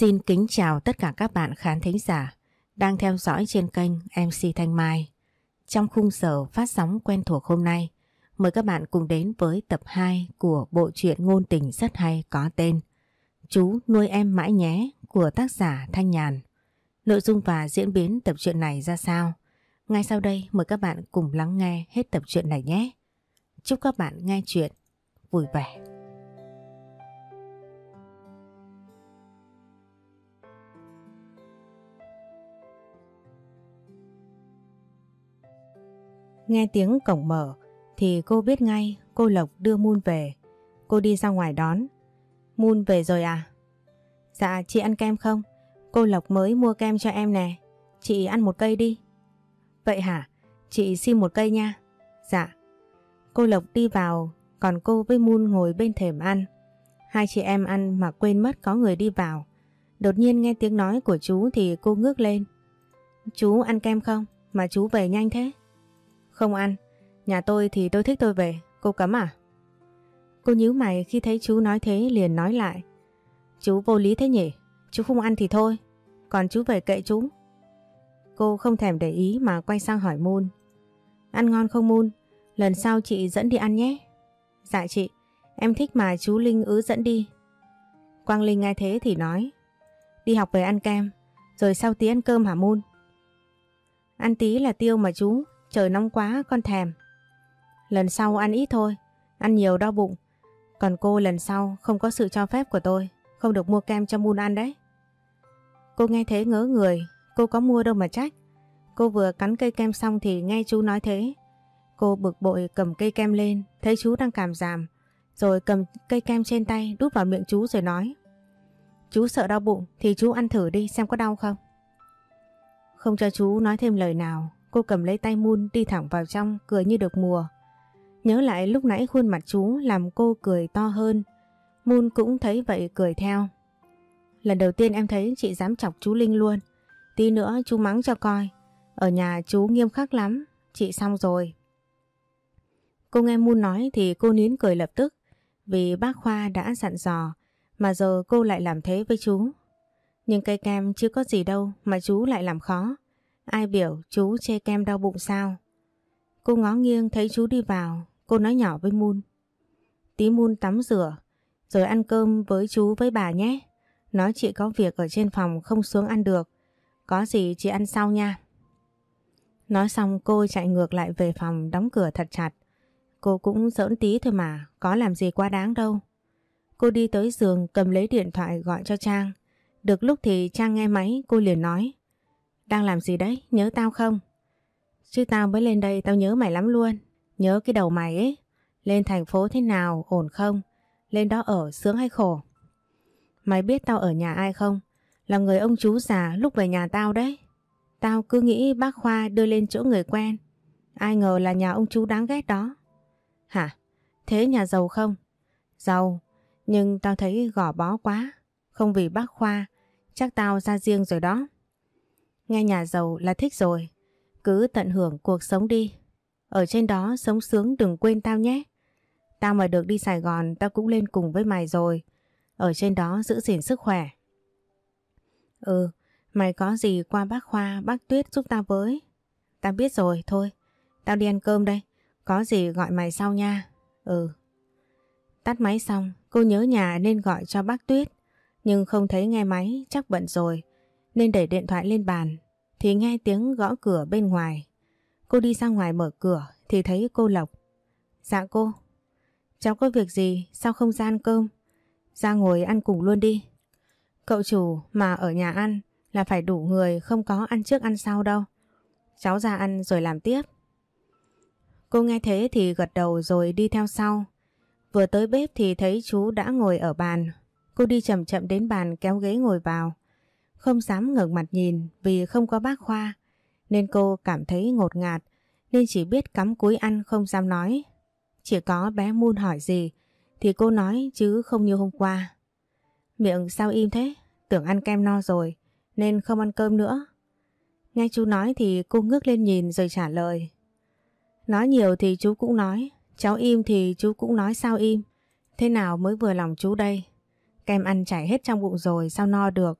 Xin kính chào tất cả các bạn khán thính giả đang theo dõi trên kênh MC Thanh Mai. Trong khung giờ phát sóng quen thuộc hôm nay, mời các bạn cùng đến với tập 2 của bộ truyện ngôn tình rất hay có tên Chú nuôi em mãi nhé của tác giả Thanh Nhàn. Nội dung và diễn biến tập truyện này ra sao? Ngay sau đây mời các bạn cùng lắng nghe hết tập truyện này nhé. Chúc các bạn nghe chuyện vui vẻ. Nghe tiếng cổng mở, thì cô biết ngay cô Lộc đưa Moon về. Cô đi ra ngoài đón. Moon về rồi à? Dạ chị ăn kem không? Cô Lộc mới mua kem cho em nè. Chị ăn một cây đi. Vậy hả? Chị xin một cây nha. Dạ. Cô Lộc đi vào, còn cô với Moon ngồi bên thềm ăn. Hai chị em ăn mà quên mất có người đi vào. Đột nhiên nghe tiếng nói của chú thì cô ngước lên. Chú ăn kem không? Mà chú về nhanh thế. Không ăn. Nhà tôi thì tôi thích tôi về. Cô cấm à? Cô nhíu mày khi thấy chú nói thế liền nói lại. Chú vô lý thế nhỉ? Chú không ăn thì thôi. Còn chú về kệ chú. Cô không thèm để ý mà quay sang hỏi Moon. Ăn ngon không Moon? Lần sau chị dẫn đi ăn nhé. Dạ chị, em thích mà chú Linh ứ dẫn đi. Quang Linh nghe thế thì nói. Đi học về ăn kem, rồi sau tí ăn cơm hả Moon? Ăn tí là tiêu mà chú, Trời nóng quá con thèm. Lần sau ăn ít thôi, ăn nhiều đau bụng. Còn cô lần sau không có sự cho phép của tôi, không được mua kem cho Moon ăn đấy. Cô nghe thế ngớ người, cô có mua đâu mà trách. Cô vừa cắn cây kem xong thì nghe chú nói thế. Cô bực bội cầm cây kem lên, thấy chú đang cảm giảm, rồi cầm cây kem trên tay đút vào miệng chú rồi nói. Chú sợ đau bụng thì chú ăn thử đi xem có đau không. Không cho chú nói thêm lời nào, Cô cầm lấy tay Moon đi thẳng vào trong, cười như được mùa. Nhớ lại lúc nãy khuôn mặt chú làm cô cười to hơn. Moon cũng thấy vậy cười theo. Lần đầu tiên em thấy chị dám chọc chú Linh luôn. Tí nữa chú mắng cho coi. Ở nhà chú nghiêm khắc lắm. Chị xong rồi. Cô nghe Moon nói thì cô nín cười lập tức. Vì bác Khoa đã dặn dò. Mà giờ cô lại làm thế với chú. Nhưng cây kem chưa có gì đâu mà chú lại làm khó. Ai biểu chú chê kem đau bụng sao? Cô ngó nghiêng thấy chú đi vào, cô nói nhỏ với Moon. Tí Moon tắm rửa, rồi ăn cơm với chú với bà nhé. Nói chị có việc ở trên phòng không xuống ăn được. Có gì chị ăn sau nha. Nói xong cô chạy ngược lại về phòng đóng cửa thật chặt. Cô cũng giỡn tí thôi mà, có làm gì quá đáng đâu. Cô đi tới giường cầm lấy điện thoại gọi cho Trang. Được lúc thì Trang nghe máy cô liền nói. Đang làm gì đấy? Nhớ tao không? Chứ tao mới lên đây tao nhớ mày lắm luôn. Nhớ cái đầu mày ấy. Lên thành phố thế nào? Ổn không? Lên đó ở sướng hay khổ? Mày biết tao ở nhà ai không? Là người ông chú già lúc về nhà tao đấy. Tao cứ nghĩ bác Khoa đưa lên chỗ người quen. Ai ngờ là nhà ông chú đáng ghét đó. Hả? Thế nhà giàu không? Giàu. Nhưng tao thấy gò bó quá. Không vì bác Khoa. Chắc tao ra riêng rồi đó. Nghe nhà giàu là thích rồi. Cứ tận hưởng cuộc sống đi. Ở trên đó sống sướng đừng quên tao nhé. Tao mà được đi Sài Gòn tao cũng lên cùng với mày rồi. Ở trên đó giữ gìn sức khỏe. Ừ, mày có gì qua bác Khoa, bác Tuyết giúp tao với. Tao biết rồi, thôi. Tao đi ăn cơm đây. Có gì gọi mày sau nha. Ừ. Tắt máy xong, cô nhớ nhà nên gọi cho bác Tuyết. Nhưng không thấy nghe máy, chắc bận rồi nên đẩy điện thoại lên bàn, thì nghe tiếng gõ cửa bên ngoài. Cô đi ra ngoài mở cửa thì thấy cô Lộc. Dạ cô. Cháu có việc gì sao không ra ăn cơm? Ra ngồi ăn cùng luôn đi. Cậu chủ mà ở nhà ăn là phải đủ người không có ăn trước ăn sau đâu. Cháu ra ăn rồi làm tiếp. Cô nghe thế thì gật đầu rồi đi theo sau. Vừa tới bếp thì thấy chú đã ngồi ở bàn. Cô đi chậm chậm đến bàn kéo ghế ngồi vào. Không dám ngẩng mặt nhìn vì không có bác Khoa nên cô cảm thấy ngột ngạt nên chỉ biết cắm cúi ăn không dám nói. Chỉ có bé Moon hỏi gì thì cô nói chứ không như hôm qua. Miệng sao im thế? Tưởng ăn kem no rồi nên không ăn cơm nữa. Nghe chú nói thì cô ngước lên nhìn rồi trả lời. Nói nhiều thì chú cũng nói, cháu im thì chú cũng nói sao im. Thế nào mới vừa lòng chú đây? Kem ăn chảy hết trong bụng rồi sao no được?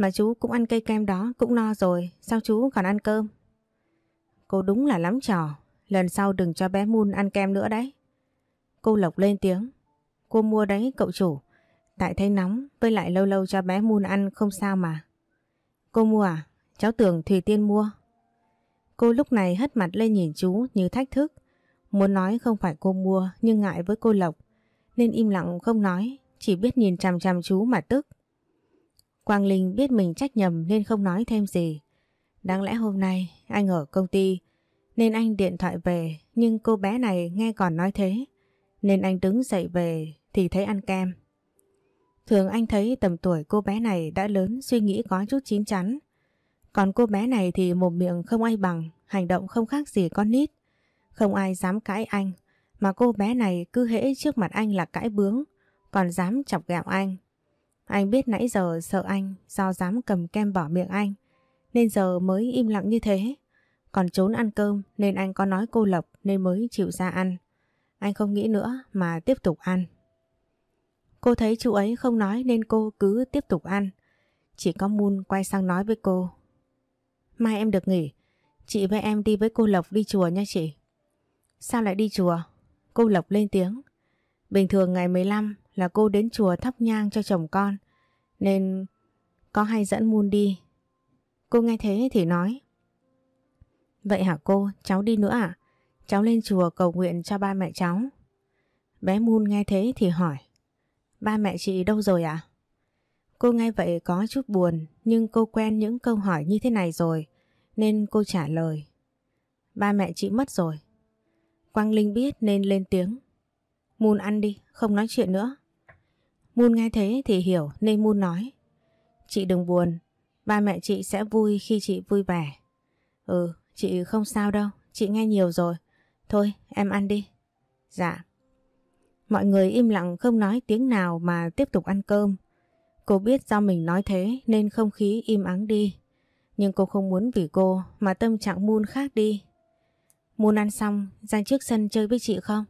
Mà chú cũng ăn cây kem đó cũng no rồi, sao chú còn ăn cơm? Cô đúng là lắm trò, lần sau đừng cho bé Moon ăn kem nữa đấy. Cô Lộc lên tiếng. Cô mua đấy cậu chủ, tại thấy nóng với lại lâu lâu cho bé Moon ăn không sao mà. Cô mua à? Cháu tưởng Thùy Tiên mua. Cô lúc này hất mặt lên nhìn chú như thách thức. Muốn nói không phải cô mua nhưng ngại với cô Lộc nên im lặng không nói, chỉ biết nhìn chằm chằm chú mà tức. Quang Linh biết mình trách nhầm nên không nói thêm gì. Đáng lẽ hôm nay anh ở công ty nên anh điện thoại về nhưng cô bé này nghe còn nói thế nên anh đứng dậy về thì thấy ăn kem. Thường anh thấy tầm tuổi cô bé này đã lớn suy nghĩ có chút chín chắn. Còn cô bé này thì một miệng không ai bằng, hành động không khác gì con nít. Không ai dám cãi anh, mà cô bé này cứ hễ trước mặt anh là cãi bướng, còn dám chọc ghẹo anh. Anh biết nãy giờ sợ anh do dám cầm kem bỏ miệng anh, nên giờ mới im lặng như thế. Còn trốn ăn cơm nên anh có nói cô Lộc nên mới chịu ra ăn. Anh không nghĩ nữa mà tiếp tục ăn. Cô thấy chú ấy không nói nên cô cứ tiếp tục ăn. Chỉ có Moon quay sang nói với cô. Mai em được nghỉ. Chị với em đi với cô Lộc đi chùa nha chị. Sao lại đi chùa? Cô Lộc lên tiếng. Bình thường ngày 15 là cô đến chùa thắp nhang cho chồng con. Nên có hay dẫn Moon đi. Cô nghe thế thì nói. Vậy hả cô? Cháu đi nữa à? Cháu lên chùa cầu nguyện cho ba mẹ cháu. Bé Moon nghe thế thì hỏi. Ba mẹ chị đâu rồi ạ? À? Cô nghe vậy có chút buồn nhưng cô quen những câu hỏi như thế này rồi nên cô trả lời. Ba mẹ chị mất rồi. Quang Linh biết nên lên tiếng. Moon ăn đi, không nói chuyện nữa. Moon nghe thế thì hiểu nên Moon nói. Chị đừng buồn, ba mẹ chị sẽ vui khi chị vui vẻ. Ừ, chị không sao đâu, chị nghe nhiều rồi. Thôi, em ăn đi. Dạ. Mọi người im lặng không nói tiếng nào mà tiếp tục ăn cơm. Cô biết do mình nói thế nên không khí im ắng đi. Nhưng cô không muốn vì cô mà tâm trạng Moon khác đi. Moon ăn xong ra trước sân chơi với chị không?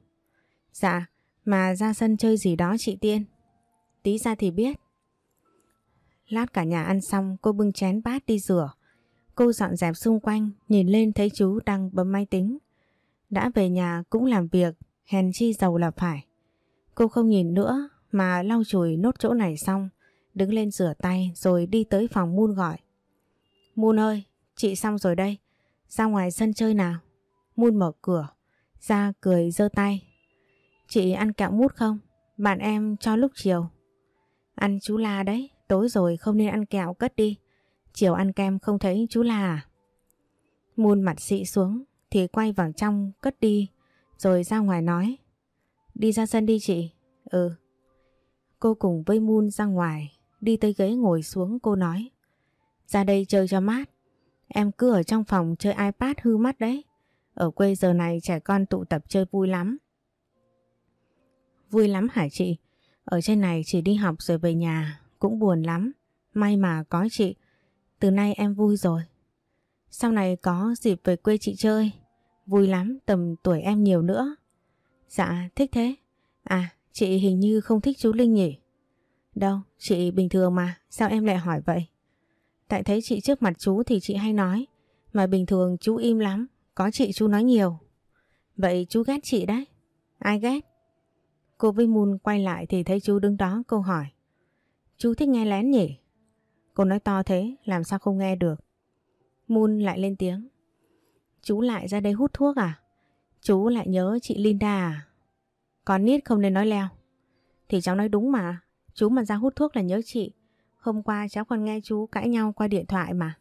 Dạ, mà ra sân chơi gì đó chị Tiên. Tí ra thì biết. Lát cả nhà ăn xong cô bưng chén bát đi rửa. Cô dọn dẹp xung quanh nhìn lên thấy chú đang bấm máy tính. Đã về nhà cũng làm việc, hèn chi giàu là phải. Cô không nhìn nữa mà lau chùi nốt chỗ này xong, đứng lên rửa tay rồi đi tới phòng Moon gọi. Moon ơi, chị xong rồi đây, ra ngoài sân chơi nào. Moon mở cửa, ra cười giơ tay. Chị ăn kẹo mút không? Bạn em cho lúc chiều. Ăn chú La đấy, tối rồi không nên ăn kẹo cất đi. Chiều ăn kem không thấy chú La à? Muôn mặt xị xuống thì quay vào trong cất đi rồi ra ngoài nói. Đi ra sân đi chị. Ừ. Cô cùng với Moon ra ngoài, đi tới ghế ngồi xuống cô nói. Ra đây chơi cho mát. Em cứ ở trong phòng chơi iPad hư mắt đấy. Ở quê giờ này trẻ con tụ tập chơi vui lắm. Vui lắm hả chị? Ở trên này chỉ đi học rồi về nhà, cũng buồn lắm. May mà có chị, từ nay em vui rồi. Sau này có dịp về quê chị chơi, vui lắm tầm tuổi em nhiều nữa. Dạ, thích thế. À, chị hình như không thích chú Linh nhỉ? Đâu, chị bình thường mà, sao em lại hỏi vậy? Tại thấy chị trước mặt chú thì chị hay nói, mà bình thường chú im lắm, có chị chú nói nhiều. Vậy chú ghét chị đấy. Ai ghét? Cô với Moon quay lại thì thấy chú đứng đó Cô hỏi. Chú thích nghe lén nhỉ? Cô nói to thế, làm sao không nghe được? Moon lại lên tiếng. Chú lại ra đây hút thuốc à? Chú lại nhớ chị Linda à? Còn nít không nên nói leo. Thì cháu nói đúng mà. Chú mà ra hút thuốc là nhớ chị. Hôm qua cháu còn nghe chú cãi nhau qua điện thoại mà.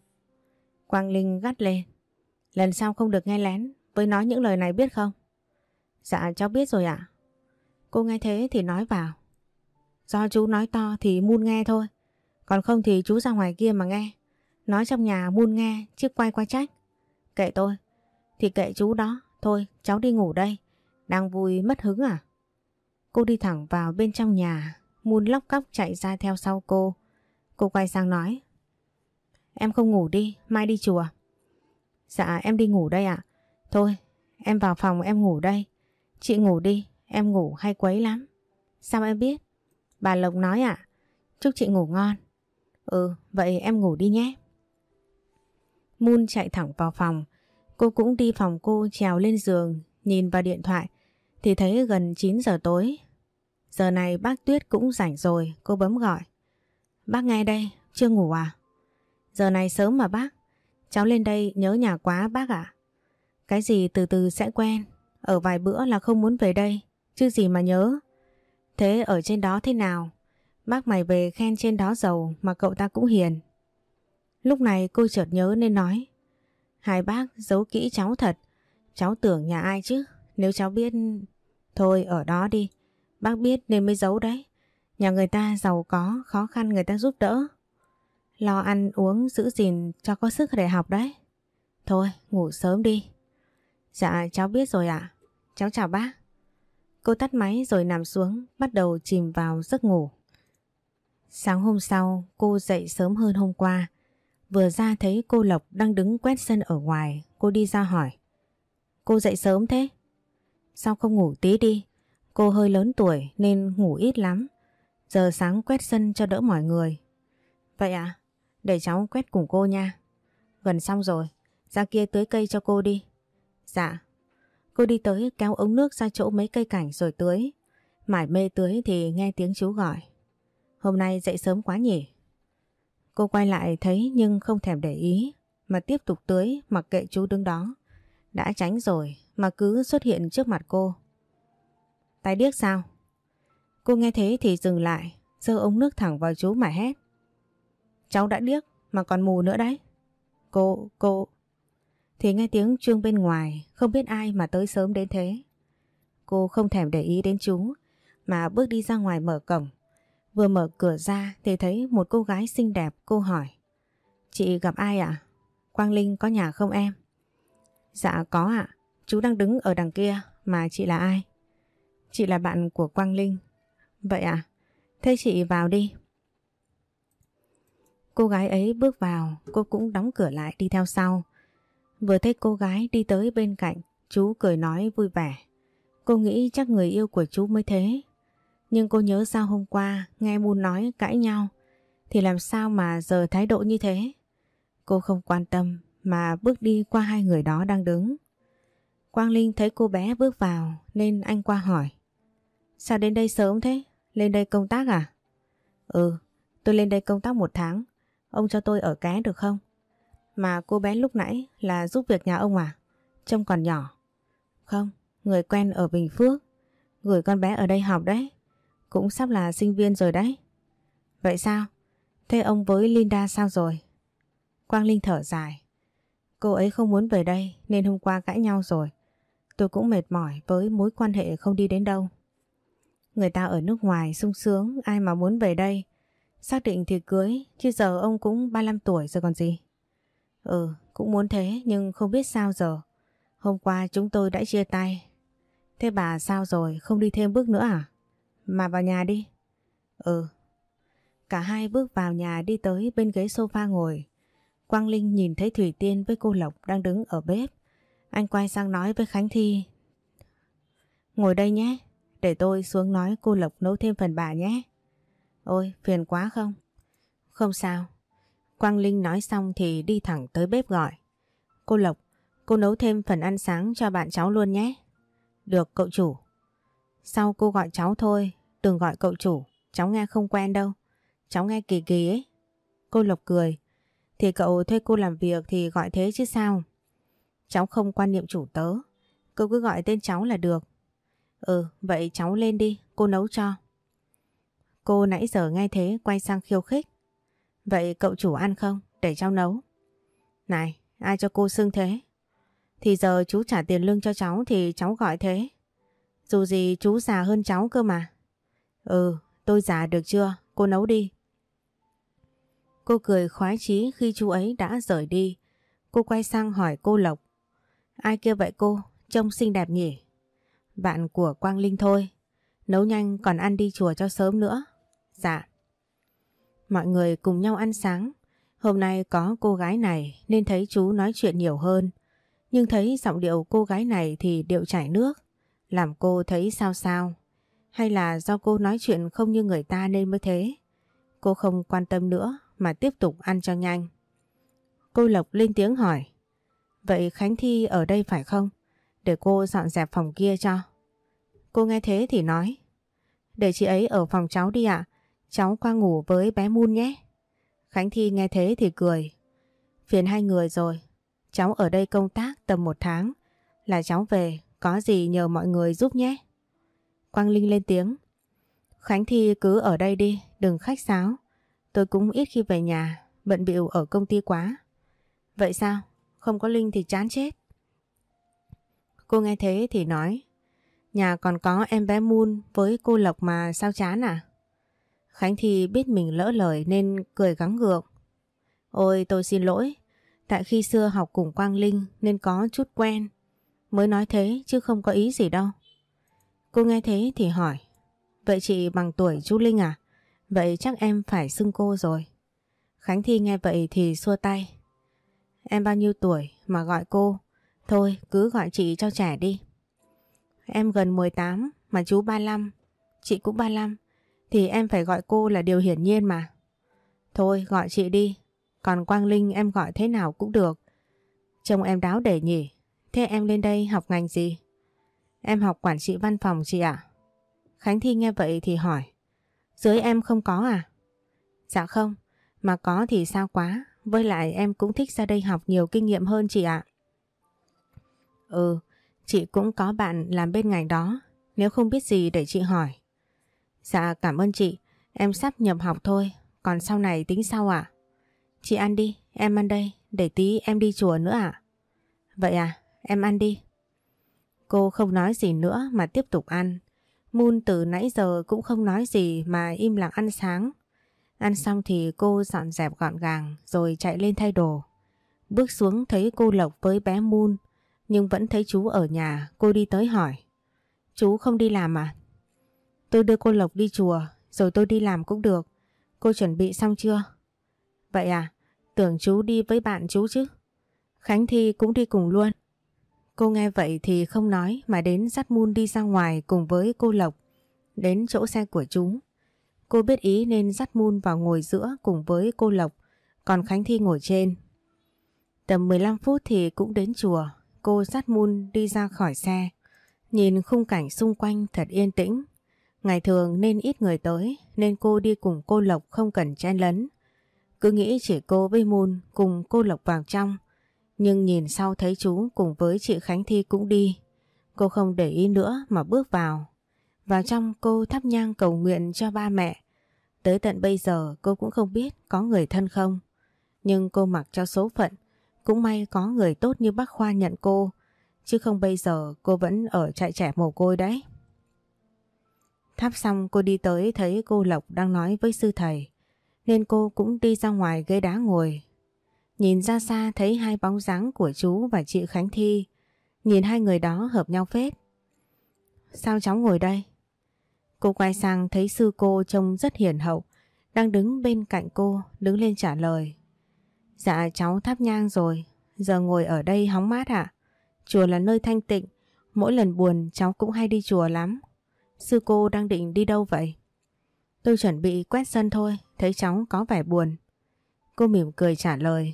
Quang Linh gắt lên. Lần sau không được nghe lén với nói những lời này biết không? Dạ cháu biết rồi ạ. Cô nghe thế thì nói vào. Do chú nói to thì Moon nghe thôi. Còn không thì chú ra ngoài kia mà nghe. Nói trong nhà Moon nghe chứ quay qua trách. Kệ tôi. Thì kệ chú đó. Thôi cháu đi ngủ đây. Đang vui mất hứng à? Cô đi thẳng vào bên trong nhà. Moon lóc cóc chạy ra theo sau cô. Cô quay sang nói. Em không ngủ đi, mai đi chùa. Dạ em đi ngủ đây ạ. Thôi, em vào phòng em ngủ đây. Chị ngủ đi, em ngủ hay quấy lắm. Sao em biết? Bà Lộc nói ạ. Chúc chị ngủ ngon. Ừ, vậy em ngủ đi nhé. Moon chạy thẳng vào phòng. Cô cũng đi phòng cô trèo lên giường, nhìn vào điện thoại, thì thấy gần 9 giờ tối. Giờ này bác Tuyết cũng rảnh rồi, cô bấm gọi. Bác nghe đây, chưa ngủ à? Giờ này sớm mà bác. Cháu lên đây nhớ nhà quá bác ạ. Cái gì từ từ sẽ quen. Ở vài bữa là không muốn về đây. Chứ gì mà nhớ. Thế ở trên đó thế nào? Bác mày về khen trên đó giàu mà cậu ta cũng hiền. Lúc này cô chợt nhớ nên nói. Hai bác giấu kỹ cháu thật. Cháu tưởng nhà ai chứ. Nếu cháu biết... Thôi ở đó đi. Bác biết nên mới giấu đấy. Nhà người ta giàu có, khó khăn người ta giúp đỡ. Lo ăn uống giữ gìn cho có sức để học đấy. Thôi ngủ sớm đi. Dạ cháu biết rồi ạ. Cháu chào bác. Cô tắt máy rồi nằm xuống, bắt đầu chìm vào giấc ngủ. Sáng hôm sau, cô dậy sớm hơn hôm qua. Vừa ra thấy cô Lộc đang đứng quét sân ở ngoài. Cô đi ra hỏi. Cô dậy sớm thế? Sao không ngủ tí đi? Cô hơi lớn tuổi nên ngủ ít lắm. Giờ sáng quét sân cho đỡ mọi người. Vậy à? Để cháu quét cùng cô nha. Gần xong rồi. Ra kia tưới cây cho cô đi. Dạ. Cô đi tới kéo ống nước ra chỗ mấy cây cảnh rồi tưới. Mải mê tưới thì nghe tiếng chú gọi. Hôm nay dậy sớm quá nhỉ? Cô quay lại thấy nhưng không thèm để ý mà tiếp tục tưới mặc kệ chú đứng đó. Đã tránh rồi mà cứ xuất hiện trước mặt cô. Tay điếc sao? Cô nghe thế thì dừng lại, giơ ống nước thẳng vào chú mà hét. Cháu đã điếc mà còn mù nữa đấy. Cô, cô... Thì nghe tiếng chuông bên ngoài, không biết ai mà tới sớm đến thế. Cô không thèm để ý đến chú, mà bước đi ra ngoài mở cổng. Vừa mở cửa ra thì thấy một cô gái xinh đẹp cô hỏi. Chị gặp ai ạ? Quang Linh có nhà không em? Dạ có ạ, chú đang đứng ở đằng kia mà chị là ai? Chị là bạn của Quang Linh. Vậy à? Thế chị vào đi. Cô gái ấy bước vào, cô cũng đóng cửa lại đi theo sau. Vừa thấy cô gái đi tới bên cạnh, chú cười nói vui vẻ. Cô nghĩ chắc người yêu của chú mới thế. Nhưng cô nhớ sao hôm qua nghe Moon nói cãi nhau, thì làm sao mà giờ thái độ như thế? Cô không quan tâm mà bước đi qua hai người đó đang đứng. Quang Linh thấy cô bé bước vào nên anh qua hỏi. Sao đến đây sớm thế? Lên đây công tác à? Ừ, tôi lên đây công tác một tháng. Ông cho tôi ở ké được không? Mà cô bé lúc nãy là giúp việc nhà ông à? Trông còn nhỏ. Không, người quen ở Bình Phước. Gửi con bé ở đây học đấy. Cũng sắp là sinh viên rồi đấy. Vậy sao? Thế ông với Linda sao rồi? Quang Linh thở dài. Cô ấy không muốn về đây nên hôm qua cãi nhau rồi. Tôi cũng mệt mỏi với mối quan hệ không đi đến đâu. Người ta ở nước ngoài sung sướng ai mà muốn về đây. Xác định thì cưới chứ giờ ông cũng 35 tuổi rồi còn gì. Ừ cũng muốn thế nhưng không biết sao giờ. Hôm qua chúng tôi đã chia tay. Thế bà sao rồi không đi thêm bước nữa à? Mà vào nhà đi. Ừ. Cả hai bước vào nhà đi tới bên ghế sofa ngồi. Quang Linh nhìn thấy Thủy Tiên với cô Lộc đang đứng ở bếp. Anh quay sang nói với Khánh Thi. Ngồi đây nhé, để tôi xuống nói cô Lộc nấu thêm phần bà nhé. Ôi, phiền quá không? Không sao. Quang Linh nói xong thì đi thẳng tới bếp gọi. Cô Lộc, cô nấu thêm phần ăn sáng cho bạn cháu luôn nhé. Được cậu chủ. Sau cô gọi cháu thôi, đừng gọi cậu chủ, cháu nghe không quen đâu. Cháu nghe kỳ kỳ ấy. Cô Lộc cười. Thì cậu thuê cô làm việc thì gọi thế chứ sao? Cháu không quan niệm chủ tớ. Cô cứ gọi tên cháu là được. Ừ, vậy cháu lên đi, cô nấu cho. Cô nãy giờ nghe thế quay sang khiêu khích. Vậy cậu chủ ăn không? Để cháu nấu. Này, ai cho cô xưng thế? Thì giờ chú trả tiền lương cho cháu thì cháu gọi thế. Dù gì chú già hơn cháu cơ mà. Ừ, tôi già được chưa? Cô nấu đi. Cô cười khoái chí khi chú ấy đã rời đi. Cô quay sang hỏi cô Lộc. Ai kia vậy cô? Trông xinh đẹp nhỉ? Bạn của Quang Linh thôi. Nấu nhanh còn ăn đi chùa cho sớm nữa. Dạ. Mọi người cùng nhau ăn sáng. Hôm nay có cô gái này nên thấy chú nói chuyện nhiều hơn. Nhưng thấy giọng điệu cô gái này thì điệu chảy nước. Làm cô thấy sao sao. Hay là do cô nói chuyện không như người ta nên mới thế. Cô không quan tâm nữa mà tiếp tục ăn cho nhanh. Cô Lộc lên tiếng hỏi. Vậy Khánh Thi ở đây phải không? Để cô dọn dẹp phòng kia cho. Cô nghe thế thì nói. Để chị ấy ở phòng cháu đi ạ. Cháu qua ngủ với bé Mun nhé. Khánh Thi nghe thế thì cười. Phiền hai người rồi. Cháu ở đây công tác tầm một tháng. Là cháu về, có gì nhờ mọi người giúp nhé. Quang Linh lên tiếng. Khánh Thi cứ ở đây đi, đừng khách sáo. Tôi cũng ít khi về nhà, bận bịu ở công ty quá. Vậy sao? Không có Linh thì chán chết. Cô nghe thế thì nói. Nhà còn có em bé Moon với cô Lộc mà sao chán à? Khánh Thi biết mình lỡ lời nên cười gắng gượng. Ôi tôi xin lỗi, tại khi xưa học cùng Quang Linh nên có chút quen. Mới nói thế chứ không có ý gì đâu. Cô nghe thế thì hỏi. Vậy chị bằng tuổi chú Linh à? Vậy chắc em phải xưng cô rồi. Khánh Thi nghe vậy thì xua tay. Em bao nhiêu tuổi mà gọi cô? Thôi cứ gọi chị cho trẻ đi. Em gần 18 mà chú 35, chị cũng 35. Thì em phải gọi cô là điều hiển nhiên mà. Thôi gọi chị đi, còn Quang Linh em gọi thế nào cũng được. chồng em đáo để nhỉ. Thế em lên đây học ngành gì? Em học quản trị văn phòng chị ạ. Khánh Thi nghe vậy thì hỏi. Dưới em không có à? Dạ không, mà có thì sao quá. Với lại em cũng thích ra đây học nhiều kinh nghiệm hơn chị ạ. Ừ, chị cũng có bạn làm bên ngành đó. Nếu không biết gì để chị hỏi. Dạ cảm ơn chị, em sắp nhập học thôi, còn sau này tính sau ạ. Chị ăn đi, em ăn đây, để tí em đi chùa nữa ạ. Vậy à, em ăn đi. Cô không nói gì nữa mà tiếp tục ăn. Moon từ nãy giờ cũng không nói gì mà im lặng ăn sáng. Ăn xong thì cô dọn dẹp gọn gàng rồi chạy lên thay đồ. Bước xuống thấy cô Lộc với bé Moon nhưng vẫn thấy chú ở nhà cô đi tới hỏi. Chú không đi làm à? Tôi đưa cô Lộc đi chùa, rồi tôi đi làm cũng được. Cô chuẩn bị xong chưa? Vậy à? Tưởng chú đi với bạn chú chứ? Khánh Thi cũng đi cùng luôn. Cô nghe vậy thì không nói mà đến dắt Moon đi ra ngoài cùng với cô Lộc, đến chỗ xe của chú. Cô biết ý nên dắt Moon vào ngồi giữa cùng với cô Lộc, còn Khánh Thi ngồi trên. Tầm 15 phút thì cũng đến chùa, cô dắt Moon đi ra khỏi xe. Nhìn khung cảnh xung quanh thật yên tĩnh. Ngày thường nên ít người tới, nên cô đi cùng cô Lộc không cần chen lấn. Cứ nghĩ chỉ cô với Moon cùng cô Lộc vào trong. Nhưng nhìn sau thấy chú cùng với chị Khánh Thi cũng đi. Cô không để ý nữa mà bước vào. Vào trong cô thắp nhang cầu nguyện cho ba mẹ. Tới tận bây giờ cô cũng không biết có người thân không. Nhưng cô mặc cho số phận. Cũng may có người tốt như bác Khoa nhận cô. Chứ không bây giờ cô vẫn ở trại trẻ mồ côi đấy tháp xong cô đi tới thấy cô Lộc đang nói với sư thầy. Nên cô cũng đi ra ngoài ghế đá ngồi Nhìn ra xa thấy hai bóng dáng của chú và chị Khánh Thi. Nhìn hai người đó hợp nhau phết. Sao cháu ngồi đây? Cô quay sang thấy sư cô trông rất hiền hậu. Đang đứng bên cạnh cô, đứng lên trả lời. Dạ cháu thắp nhang rồi, giờ ngồi ở đây hóng mát ạ. Chùa là nơi thanh tịnh, mỗi lần buồn cháu cũng hay đi chùa lắm. Sư cô đang định đi đâu vậy? Tôi chuẩn bị quét sân thôi, thấy cháu có vẻ buồn. Cô mỉm cười trả lời.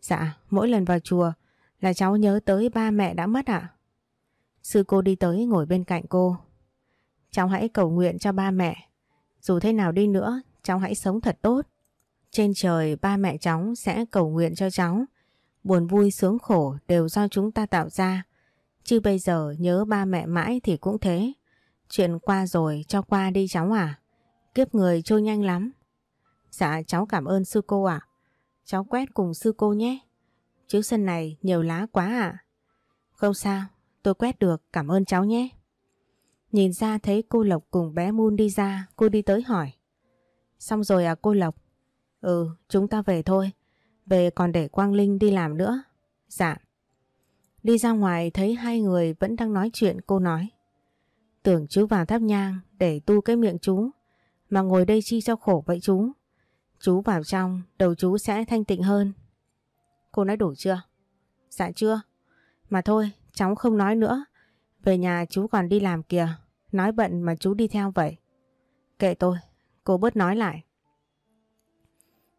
Dạ, mỗi lần vào chùa là cháu nhớ tới ba mẹ đã mất ạ. Sư cô đi tới ngồi bên cạnh cô. Cháu hãy cầu nguyện cho ba mẹ. Dù thế nào đi nữa, cháu hãy sống thật tốt. Trên trời ba mẹ cháu sẽ cầu nguyện cho cháu. Buồn vui sướng khổ đều do chúng ta tạo ra. Chứ bây giờ nhớ ba mẹ mãi thì cũng thế. Chuyện qua rồi cho qua đi cháu à. Kiếp người trôi nhanh lắm. Dạ cháu cảm ơn sư cô ạ. Cháu quét cùng sư cô nhé. Chứ sân này nhiều lá quá ạ. Không sao, tôi quét được, cảm ơn cháu nhé. Nhìn ra thấy cô Lộc cùng bé Moon đi ra, cô đi tới hỏi. Xong rồi à cô Lộc? Ừ, chúng ta về thôi. Về còn để Quang Linh đi làm nữa. Dạ. Đi ra ngoài thấy hai người vẫn đang nói chuyện cô nói. Tưởng chú vào tháp nhang để tu cái miệng chú. Mà ngồi đây chi cho khổ vậy chú. Chú vào trong, đầu chú sẽ thanh tịnh hơn. Cô nói đủ chưa? Dạ chưa. Mà thôi, cháu không nói nữa. Về nhà chú còn đi làm kìa. Nói bận mà chú đi theo vậy. Kệ tôi, cô bớt nói lại.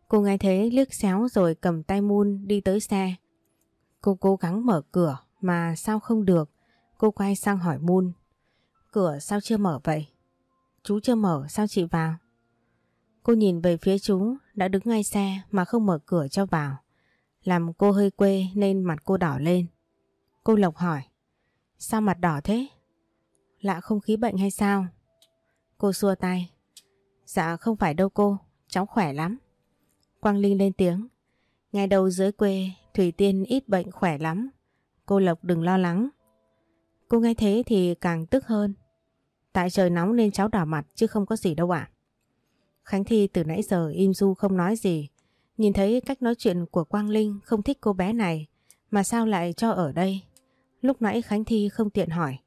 Cô nghe thế liếc xéo rồi cầm tay Moon đi tới xe. Cô cố gắng mở cửa mà sao không được. Cô quay sang hỏi Moon. Cửa sao chưa mở vậy? Chú chưa mở sao chị vào? Cô nhìn về phía chú đã đứng ngay xe mà không mở cửa cho vào. Làm cô hơi quê nên mặt cô đỏ lên. Cô Lộc hỏi. Sao mặt đỏ thế? Lạ không khí bệnh hay sao? Cô xua tay. Dạ không phải đâu cô, cháu khỏe lắm. Quang Linh lên tiếng. Ngay đầu dưới quê, Thủy Tiên ít bệnh khỏe lắm. Cô Lộc đừng lo lắng. Cô nghe thế thì càng tức hơn. Tại trời nóng nên cháu đỏ mặt chứ không có gì đâu ạ. Khánh Thi từ nãy giờ im du không nói gì. Nhìn thấy cách nói chuyện của Quang Linh không thích cô bé này mà sao lại cho ở đây. Lúc nãy Khánh Thi không tiện hỏi.